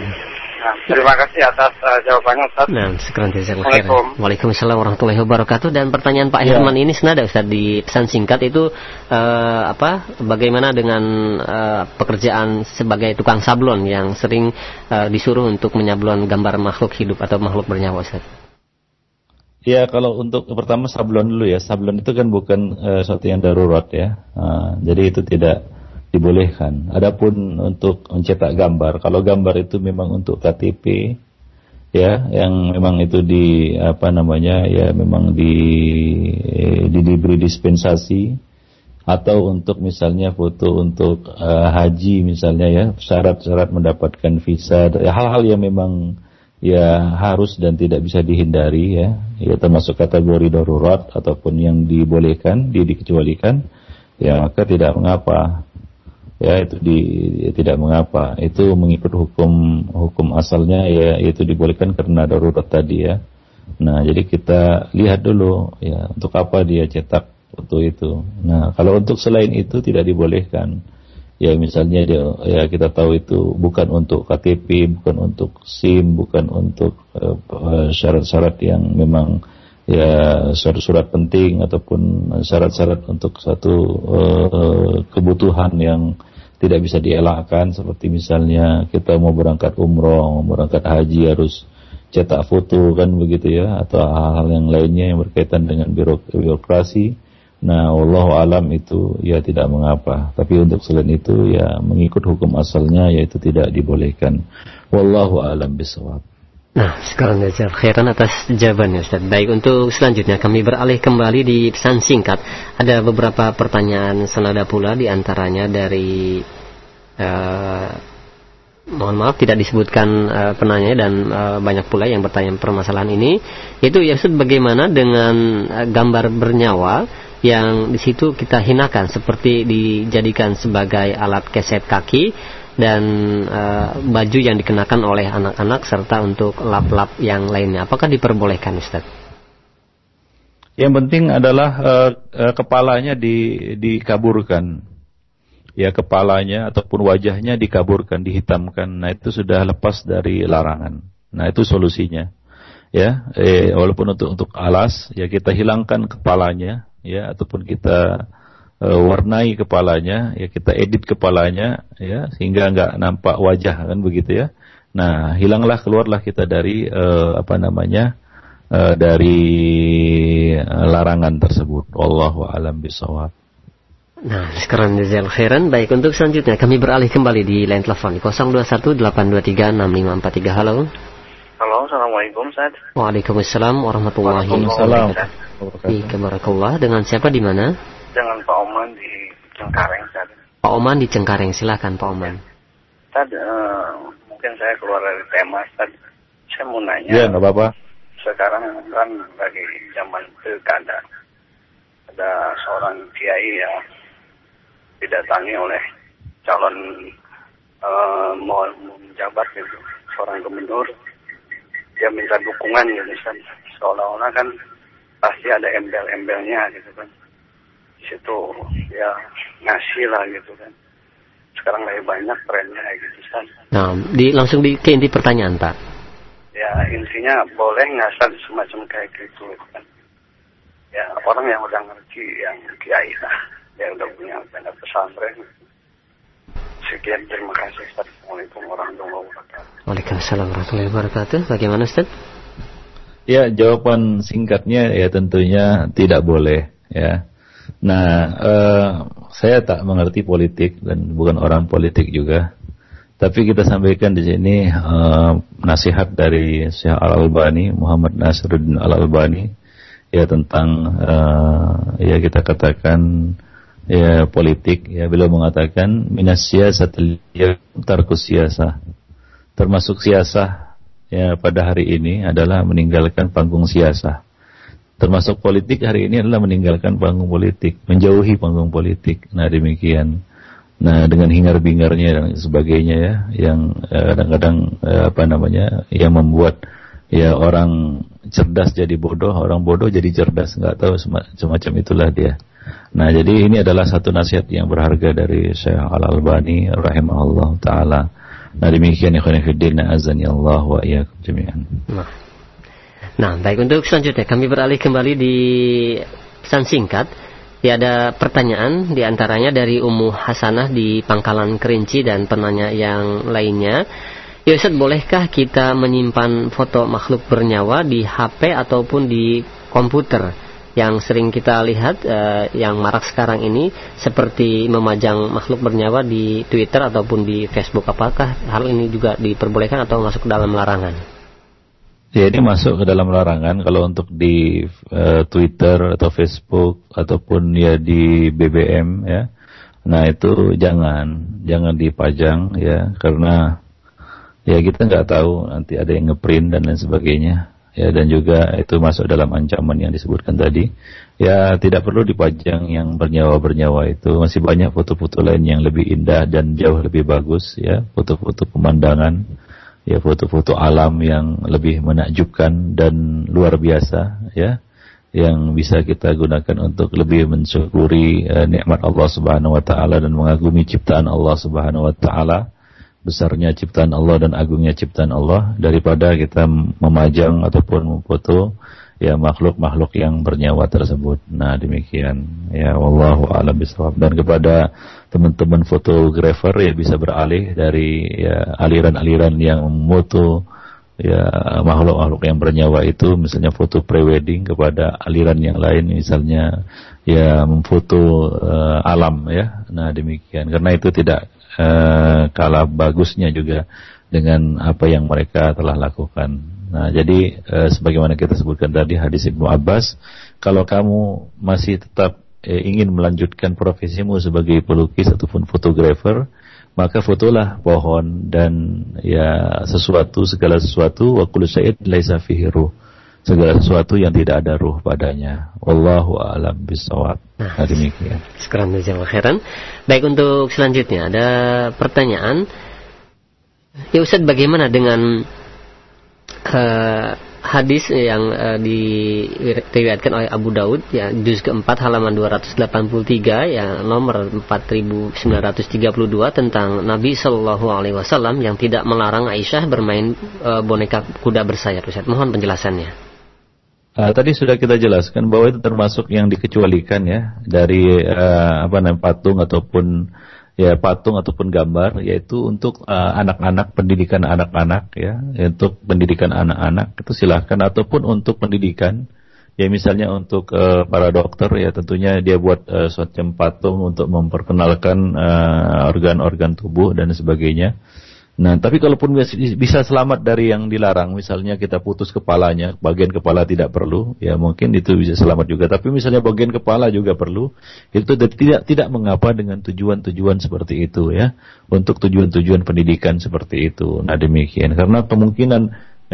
Nah, terima kasih atas uh, jawabannya Ustaz. Nah, sekarang Waalaikumsalam. Waalaikumsalam warahmatullahi wabarakatuh dan pertanyaan Pak ya. Herman ini senada Ustaz di pesan singkat itu uh, apa bagaimana dengan uh, pekerjaan sebagai tukang sablon yang sering uh, disuruh untuk menyablon gambar makhluk hidup atau makhluk bernyawa Ustaz? Ya kalau untuk pertama sablon dulu ya sablon itu kan bukan uh, suatu yang darurat ya uh, jadi itu tidak dibolehkan. Adapun untuk mencetak gambar, kalau gambar itu memang untuk KTP ya yang memang itu di apa namanya ya memang di eh, di diberi dispensasi atau untuk misalnya foto untuk uh, haji misalnya ya syarat-syarat mendapatkan visa ya, hal-hal yang memang ya harus dan tidak bisa dihindari ya ya termasuk kategori darurat ataupun yang dibolehkan di dikecualikan ya maka tidak mengapa ya itu di ya, tidak mengapa. Itu mengikut hukum hukum asalnya ya itu dibolehkan karena darurat tadi ya. Nah jadi kita lihat dulu ya untuk apa dia cetak foto itu. Nah kalau untuk selain itu tidak dibolehkan. Ya misalnya dia ya kita tahu itu bukan untuk KTP bukan untuk SIM bukan untuk eh, syarat-syarat uh, yang memang ya surat-surat penting ataupun syarat-syarat untuk satu uh, kebutuhan yang tidak bisa dielakkan seperti misalnya kita mau berangkat umroh, mau berangkat haji harus cetak foto kan begitu ya atau hal-hal yang lainnya yang berkaitan dengan birokrasi. Nah, Allah alam itu ya tidak mengapa. Tapi untuk selain itu ya mengikut hukum asalnya yaitu tidak dibolehkan. Wallahu alam bisawab. Nah, sekarang jazak khairan atas jawabannya Ustaz. Baik, untuk selanjutnya kami beralih kembali di pesan singkat. Ada beberapa pertanyaan senada pula di antaranya dari uh, mohon maaf tidak disebutkan uh, penanya dan uh, banyak pula yang bertanya permasalahan ini. Itu ya Ustaz bagaimana dengan uh, gambar bernyawa yang di situ kita hinakan seperti dijadikan sebagai alat keset kaki dan uh, baju yang dikenakan oleh anak-anak serta untuk lap-lap yang lainnya. Apakah diperbolehkan Ustaz? Yang penting adalah uh, uh, kepalanya di, dikaburkan. Ya kepalanya ataupun wajahnya dikaburkan, dihitamkan. Nah itu sudah lepas dari larangan. Nah itu solusinya. Ya, eh, walaupun untuk untuk alas, ya kita hilangkan kepalanya, ya ataupun kita uh, warnai kepalanya, ya kita edit kepalanya, ya sehingga nggak nampak wajah kan begitu ya. Nah, hilanglah keluarlah kita dari uh, apa namanya uh, dari larangan tersebut. Allahu alam bisawab. Nah, sekarang Jazal Khairan. Baik, untuk selanjutnya kami beralih kembali di line telepon 0218236543. Halo. Halo, Assalamualaikum, Ustaz. Waalaikumsalam warahmatullahi wabarakatuh. Waalaikumsalam. Dengan siapa di mana? Dengan Pak Oman di Cengkareng saat Pak Oman di Cengkareng, silakan Pak Oman. Tad, uh, mungkin saya keluar dari tema, Tad. Saya mau nanya. Iya, nggak apa-apa. Sekarang kan lagi zaman pilkada. Ada seorang kiai yang didatangi oleh calon uh, mau menjabat gitu, seorang gubernur. Dia minta dukungan gitu, Seolah-olah kan pasti ada embel-embelnya gitu kan situ ya ngasih lah gitu kan. Sekarang lebih banyak trennya kayak gitu kan nah di langsung di ke inti pertanyaan pak. Ya intinya boleh ngasal semacam kayak gitu kan ya orang yang udah ngerti yang kiai lah yang udah punya banyak pesantren. Sekian terima kasih Assalamualaikum warahmatullahi wabarakatuh. Waalaikumsalam warahmatullahi wabarakatuh. Bagaimana Ustaz? Ya jawaban singkatnya ya tentunya tidak boleh ya Nah, uh, saya tak mengerti politik dan bukan orang politik juga. Tapi kita sampaikan di sini uh, nasihat dari Syekh Al Albani, Muhammad Nasruddin Al Albani, ya tentang uh, ya kita katakan ya politik. Ya beliau mengatakan minas siyasatil tarkus. Termasuk siasah ya pada hari ini adalah meninggalkan panggung siasah termasuk politik hari ini adalah meninggalkan panggung politik, menjauhi panggung politik. Nah demikian. Nah dengan hingar-bingarnya dan sebagainya ya, yang eh, kadang-kadang eh, apa namanya, yang membuat ya orang cerdas jadi bodoh, orang bodoh jadi cerdas, nggak tahu semacam itulah dia. Nah jadi ini adalah satu nasihat yang berharga dari Syekh Al Albani rahimahullah taala. Nah demikian ikhwan fillah azan ya Allah wa iyyakum jami'an. Nah. Nah, baik untuk selanjutnya kami beralih kembali di pesan singkat. Ya ada pertanyaan di antaranya dari Ummu Hasanah di Pangkalan Kerinci dan penanya yang lainnya. Ya Ustaz, bolehkah kita menyimpan foto makhluk bernyawa di HP ataupun di komputer? Yang sering kita lihat uh, yang marak sekarang ini seperti memajang makhluk bernyawa di Twitter ataupun di Facebook. Apakah hal ini juga diperbolehkan atau masuk dalam larangan? Ya ini masuk ke dalam larangan. Kalau untuk di uh, Twitter atau Facebook ataupun ya di BBM ya. Nah itu jangan. Jangan dipajang ya. Karena ya kita nggak tahu nanti ada yang ngeprint dan lain sebagainya. Ya dan juga itu masuk dalam ancaman yang disebutkan tadi. Ya tidak perlu dipajang yang bernyawa bernyawa itu. Masih banyak foto-foto lain yang lebih indah dan jauh lebih bagus ya. Foto-foto pemandangan ya foto-foto alam yang lebih menakjubkan dan luar biasa ya yang bisa kita gunakan untuk lebih mensyukuri uh, nikmat Allah Subhanahu wa taala dan mengagumi ciptaan Allah Subhanahu wa taala besarnya ciptaan Allah dan agungnya ciptaan Allah daripada kita memajang ataupun memfoto ya makhluk-makhluk yang bernyawa tersebut. Nah, demikian. Ya wallahu a'lam. Dan kepada teman-teman fotografer ya bisa beralih dari ya aliran-aliran yang moto ya makhluk-makhluk yang bernyawa itu misalnya foto prewedding kepada aliran yang lain misalnya ya memfoto uh, alam ya. Nah, demikian. Karena itu tidak uh, kalah bagusnya juga dengan apa yang mereka telah lakukan. Nah, jadi e, sebagaimana kita sebutkan tadi hadis Ibnu Abbas, kalau kamu masih tetap e, ingin melanjutkan profesimu sebagai pelukis ataupun fotografer, maka fotolah pohon dan ya sesuatu segala sesuatu wa kullu syai'in laisa fihi ruh. Segala sesuatu yang tidak ada ruh padanya. Wallahu a'lam bishawab. Nah, demikian. Sekarang khairan. Baik untuk selanjutnya ada pertanyaan. Ya Ustaz bagaimana dengan uh, hadis yang uh, diriwayatkan oleh Abu Daud ya juz keempat halaman 283 ya nomor 4932 tentang Nabi Shallallahu alaihi wasallam yang tidak melarang Aisyah bermain uh, boneka kuda bersayap Ustaz. Mohon penjelasannya. Uh, tadi sudah kita jelaskan bahwa itu termasuk yang dikecualikan ya dari uh, apa namanya patung ataupun ya patung ataupun gambar yaitu untuk uh, anak-anak uh, pendidikan anak-anak ya. Untuk pendidikan anak-anak itu silahkan. Ataupun untuk pendidikan ya misalnya untuk uh, para dokter ya tentunya dia buat uh, suatu patung untuk memperkenalkan organ-organ uh, tubuh dan sebagainya Nah, tapi kalaupun bisa selamat dari yang dilarang, misalnya kita putus kepalanya, bagian kepala tidak perlu, ya mungkin itu bisa selamat juga. Tapi misalnya bagian kepala juga perlu, itu tidak tidak mengapa dengan tujuan-tujuan seperti itu ya, untuk tujuan-tujuan pendidikan seperti itu. Nah demikian, karena kemungkinan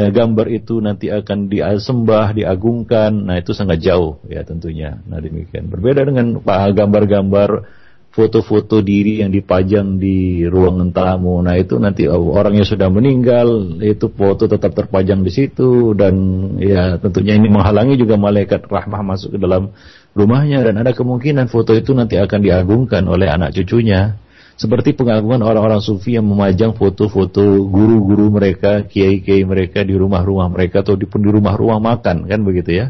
eh, gambar itu nanti akan disembah, diagungkan, nah itu sangat jauh ya tentunya. Nah demikian. Berbeda dengan gambar-gambar foto-foto diri yang dipajang di ruangan tamu. Nah itu nanti orangnya sudah meninggal, itu foto tetap terpajang di situ dan ya tentunya ini menghalangi juga malaikat rahmah masuk ke dalam rumahnya dan ada kemungkinan foto itu nanti akan diagungkan oleh anak cucunya. Seperti pengagungan orang-orang sufi yang memajang foto-foto guru-guru mereka, kiai-kiai mereka di rumah-rumah mereka atau di di rumah-rumah makan kan begitu ya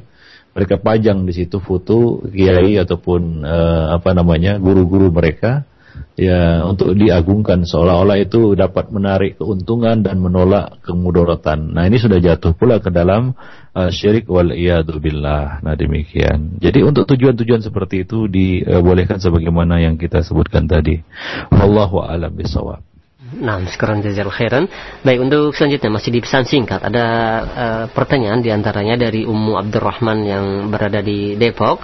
mereka pajang di situ foto kiai ataupun uh, apa namanya guru-guru mereka ya untuk diagungkan seolah-olah itu dapat menarik keuntungan dan menolak kemudorotan. Nah ini sudah jatuh pula ke dalam uh, syirik wal billah. Nah demikian. Jadi untuk tujuan-tujuan seperti itu dibolehkan sebagaimana yang kita sebutkan tadi. Wallahu a'lam bishawab. Nah, sekarang jazal khairan. Baik, untuk selanjutnya masih di pesan singkat. Ada uh, pertanyaan di antaranya dari Ummu Abdurrahman yang berada di Depok.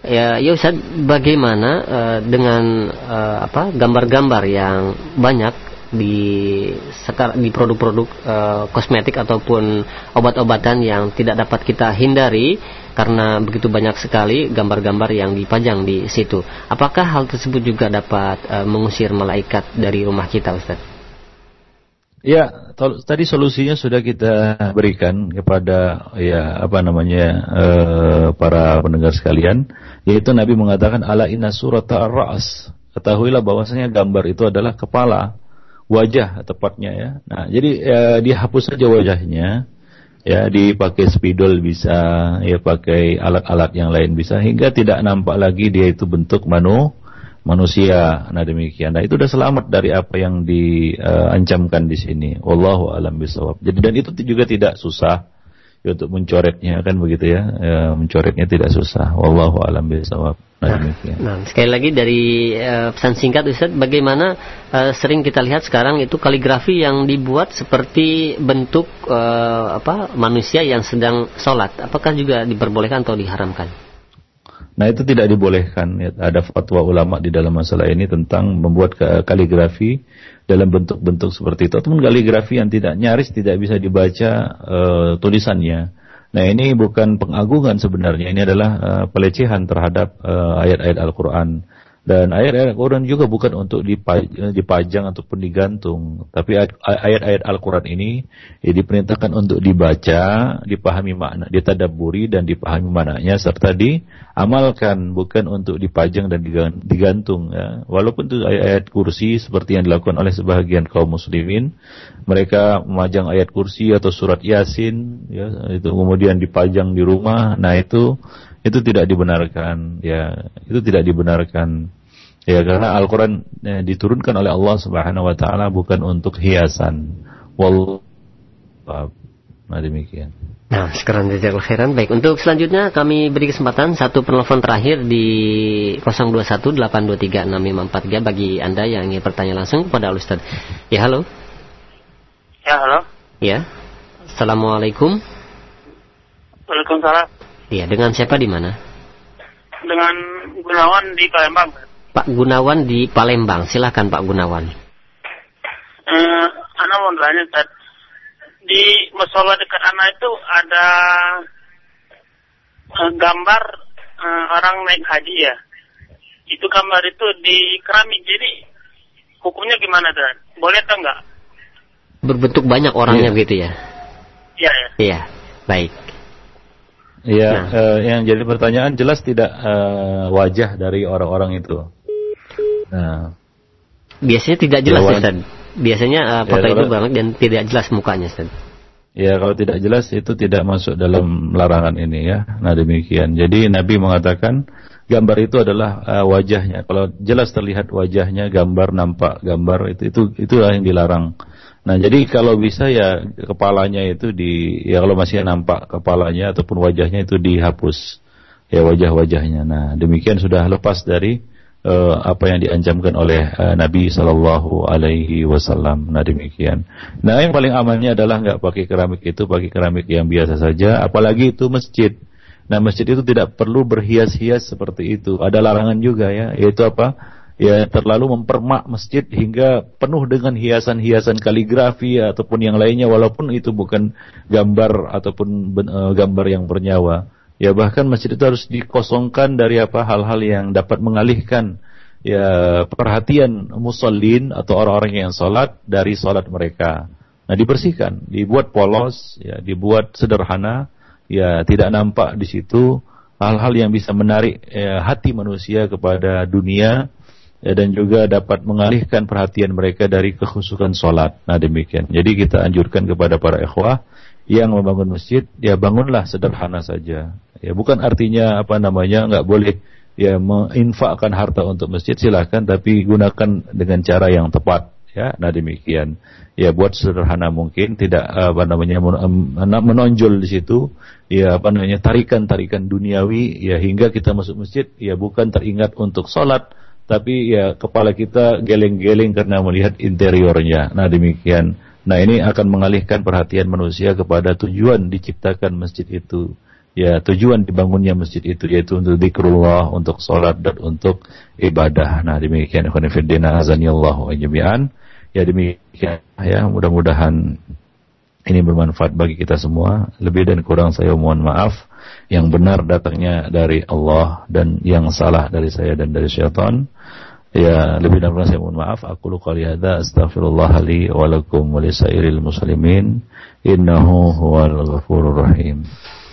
Ya, ya Ustaz, bagaimana uh, dengan uh, apa gambar-gambar yang banyak di di produk-produk uh, kosmetik ataupun obat-obatan yang tidak dapat kita hindari karena begitu banyak sekali gambar-gambar yang dipajang di situ. Apakah hal tersebut juga dapat uh, mengusir malaikat dari rumah kita, Ustaz? Ya, tadi solusinya sudah kita berikan kepada ya apa namanya uh, para pendengar sekalian, yaitu Nabi mengatakan ala inna surata ar-ra's. Ketahuilah bahwasanya gambar itu adalah kepala wajah tepatnya ya. Nah, jadi ya, dihapus saja wajahnya, ya dipakai spidol bisa, ya pakai alat-alat yang lain bisa hingga tidak nampak lagi dia itu bentuk manu manusia. Nah demikian. Nah itu sudah selamat dari apa yang diancamkan uh, di sini. Wallahu alam bisawab. Jadi dan itu juga tidak susah untuk mencoretnya kan begitu ya. ya mencoretnya tidak susah. Wallahu alam bisawab. Nah, nah, nah, sekali lagi dari uh, pesan singkat Ustaz, bagaimana uh, sering kita lihat sekarang itu kaligrafi yang dibuat seperti bentuk uh, apa manusia yang sedang sholat. Apakah juga diperbolehkan atau diharamkan? Nah itu tidak dibolehkan. Ya, ada fatwa ulama di dalam masalah ini tentang membuat kaligrafi dalam bentuk-bentuk seperti itu. Ataupun kaligrafi yang tidak nyaris tidak bisa dibaca uh, tulisannya. Nah ini bukan pengagungan sebenarnya, ini adalah uh, pelecehan terhadap uh, ayat-ayat Al-Quran. Dan ayat-ayat Al-Quran juga bukan untuk dipajang ataupun digantung. Tapi ayat-ayat Al-Quran ini ya, diperintahkan untuk dibaca, dipahami makna, ditadaburi dan dipahami maknanya serta diamalkan. Bukan untuk dipajang dan digantung. Ya. Walaupun itu ayat-ayat kursi seperti yang dilakukan oleh sebagian kaum muslimin. Mereka memajang ayat kursi atau surat yasin. Ya, itu kemudian dipajang di rumah. Nah itu itu tidak dibenarkan ya itu tidak dibenarkan ya karena Al-Qur'an ya, diturunkan oleh Allah Subhanahu wa taala bukan untuk hiasan wal nah demikian Nah, sekarang jazakallahu khairan. Baik, untuk selanjutnya kami beri kesempatan satu penelpon terakhir di 0218236543 bagi Anda yang ingin bertanya langsung kepada Ustaz. Ya, halo. Ya, halo. Ya. Assalamualaikum. Waalaikumsalam. Iya, dengan siapa di mana? Dengan Gunawan di Palembang. Pak Gunawan di Palembang. Silakan Pak Gunawan. Eh, Ana mau tanya, Tad. Di musola dekat Ana itu ada eh, gambar eh, orang naik haji ya. Itu gambar itu di keramik. Jadi hukumnya gimana, Tad? Boleh atau enggak? Berbentuk banyak orangnya yeah. begitu ya? Iya, ya. Iya, baik. Iya, nah. uh, yang jadi pertanyaan jelas tidak uh, wajah dari orang-orang itu. Nah, biasanya tidak jelas ya, Ustaz. Biasanya uh, foto ya, itu banget dan tidak jelas mukanya Ustaz. Ya, kalau tidak jelas itu tidak masuk dalam larangan ini ya. Nah, demikian. Jadi Nabi mengatakan gambar itu adalah uh, wajahnya. Kalau jelas terlihat wajahnya, gambar nampak gambar itu itu itulah yang dilarang. Nah, jadi kalau bisa ya kepalanya itu di ya kalau masih nampak kepalanya ataupun wajahnya itu dihapus ya wajah-wajahnya. Nah, demikian sudah lepas dari uh, apa yang diancamkan oleh uh, Nabi Shallallahu Alaihi Wasallam. Nah, demikian. Nah, yang paling amannya adalah nggak pakai keramik itu, pakai keramik yang biasa saja. Apalagi itu masjid. Nah, masjid itu tidak perlu berhias-hias seperti itu. Ada larangan juga ya, yaitu apa? Ya terlalu mempermak masjid hingga penuh dengan hiasan-hiasan kaligrafi ataupun yang lainnya walaupun itu bukan gambar ataupun uh, gambar yang bernyawa. Ya bahkan masjid itu harus dikosongkan dari apa hal-hal yang dapat mengalihkan ya perhatian musallin atau orang-orang yang sholat dari sholat mereka. Nah dibersihkan, dibuat polos, ya dibuat sederhana, ya tidak nampak di situ hal-hal yang bisa menarik ya, hati manusia kepada dunia ya, dan juga dapat mengalihkan perhatian mereka dari kekhusukan sholat. Nah demikian. Jadi kita anjurkan kepada para ikhwah yang membangun masjid, ya bangunlah sederhana saja. Ya bukan artinya apa namanya nggak boleh ya menginfakkan harta untuk masjid silahkan, tapi gunakan dengan cara yang tepat. Ya, nah demikian. Ya buat sederhana mungkin, tidak apa namanya menonjol di situ. Ya apa namanya tarikan-tarikan duniawi. Ya hingga kita masuk masjid, ya bukan teringat untuk sholat, tapi ya kepala kita geleng-geleng karena melihat interiornya. Nah demikian. Nah ini akan mengalihkan perhatian manusia kepada tujuan diciptakan masjid itu. Ya tujuan dibangunnya masjid itu yaitu untuk zikrullah, untuk sholat dan untuk ibadah. Nah demikian. Ya demikian ya mudah-mudahan ini bermanfaat bagi kita semua. Lebih dan kurang saya mohon maaf yang benar datangnya dari Allah dan yang salah dari saya dan dari syaitan. Ya, lebih dan kurang saya mohon maaf. Aku luka lihada astaghfirullah li wa lakum wa lisairil muslimin. Innahu huwal ghafurur rahim.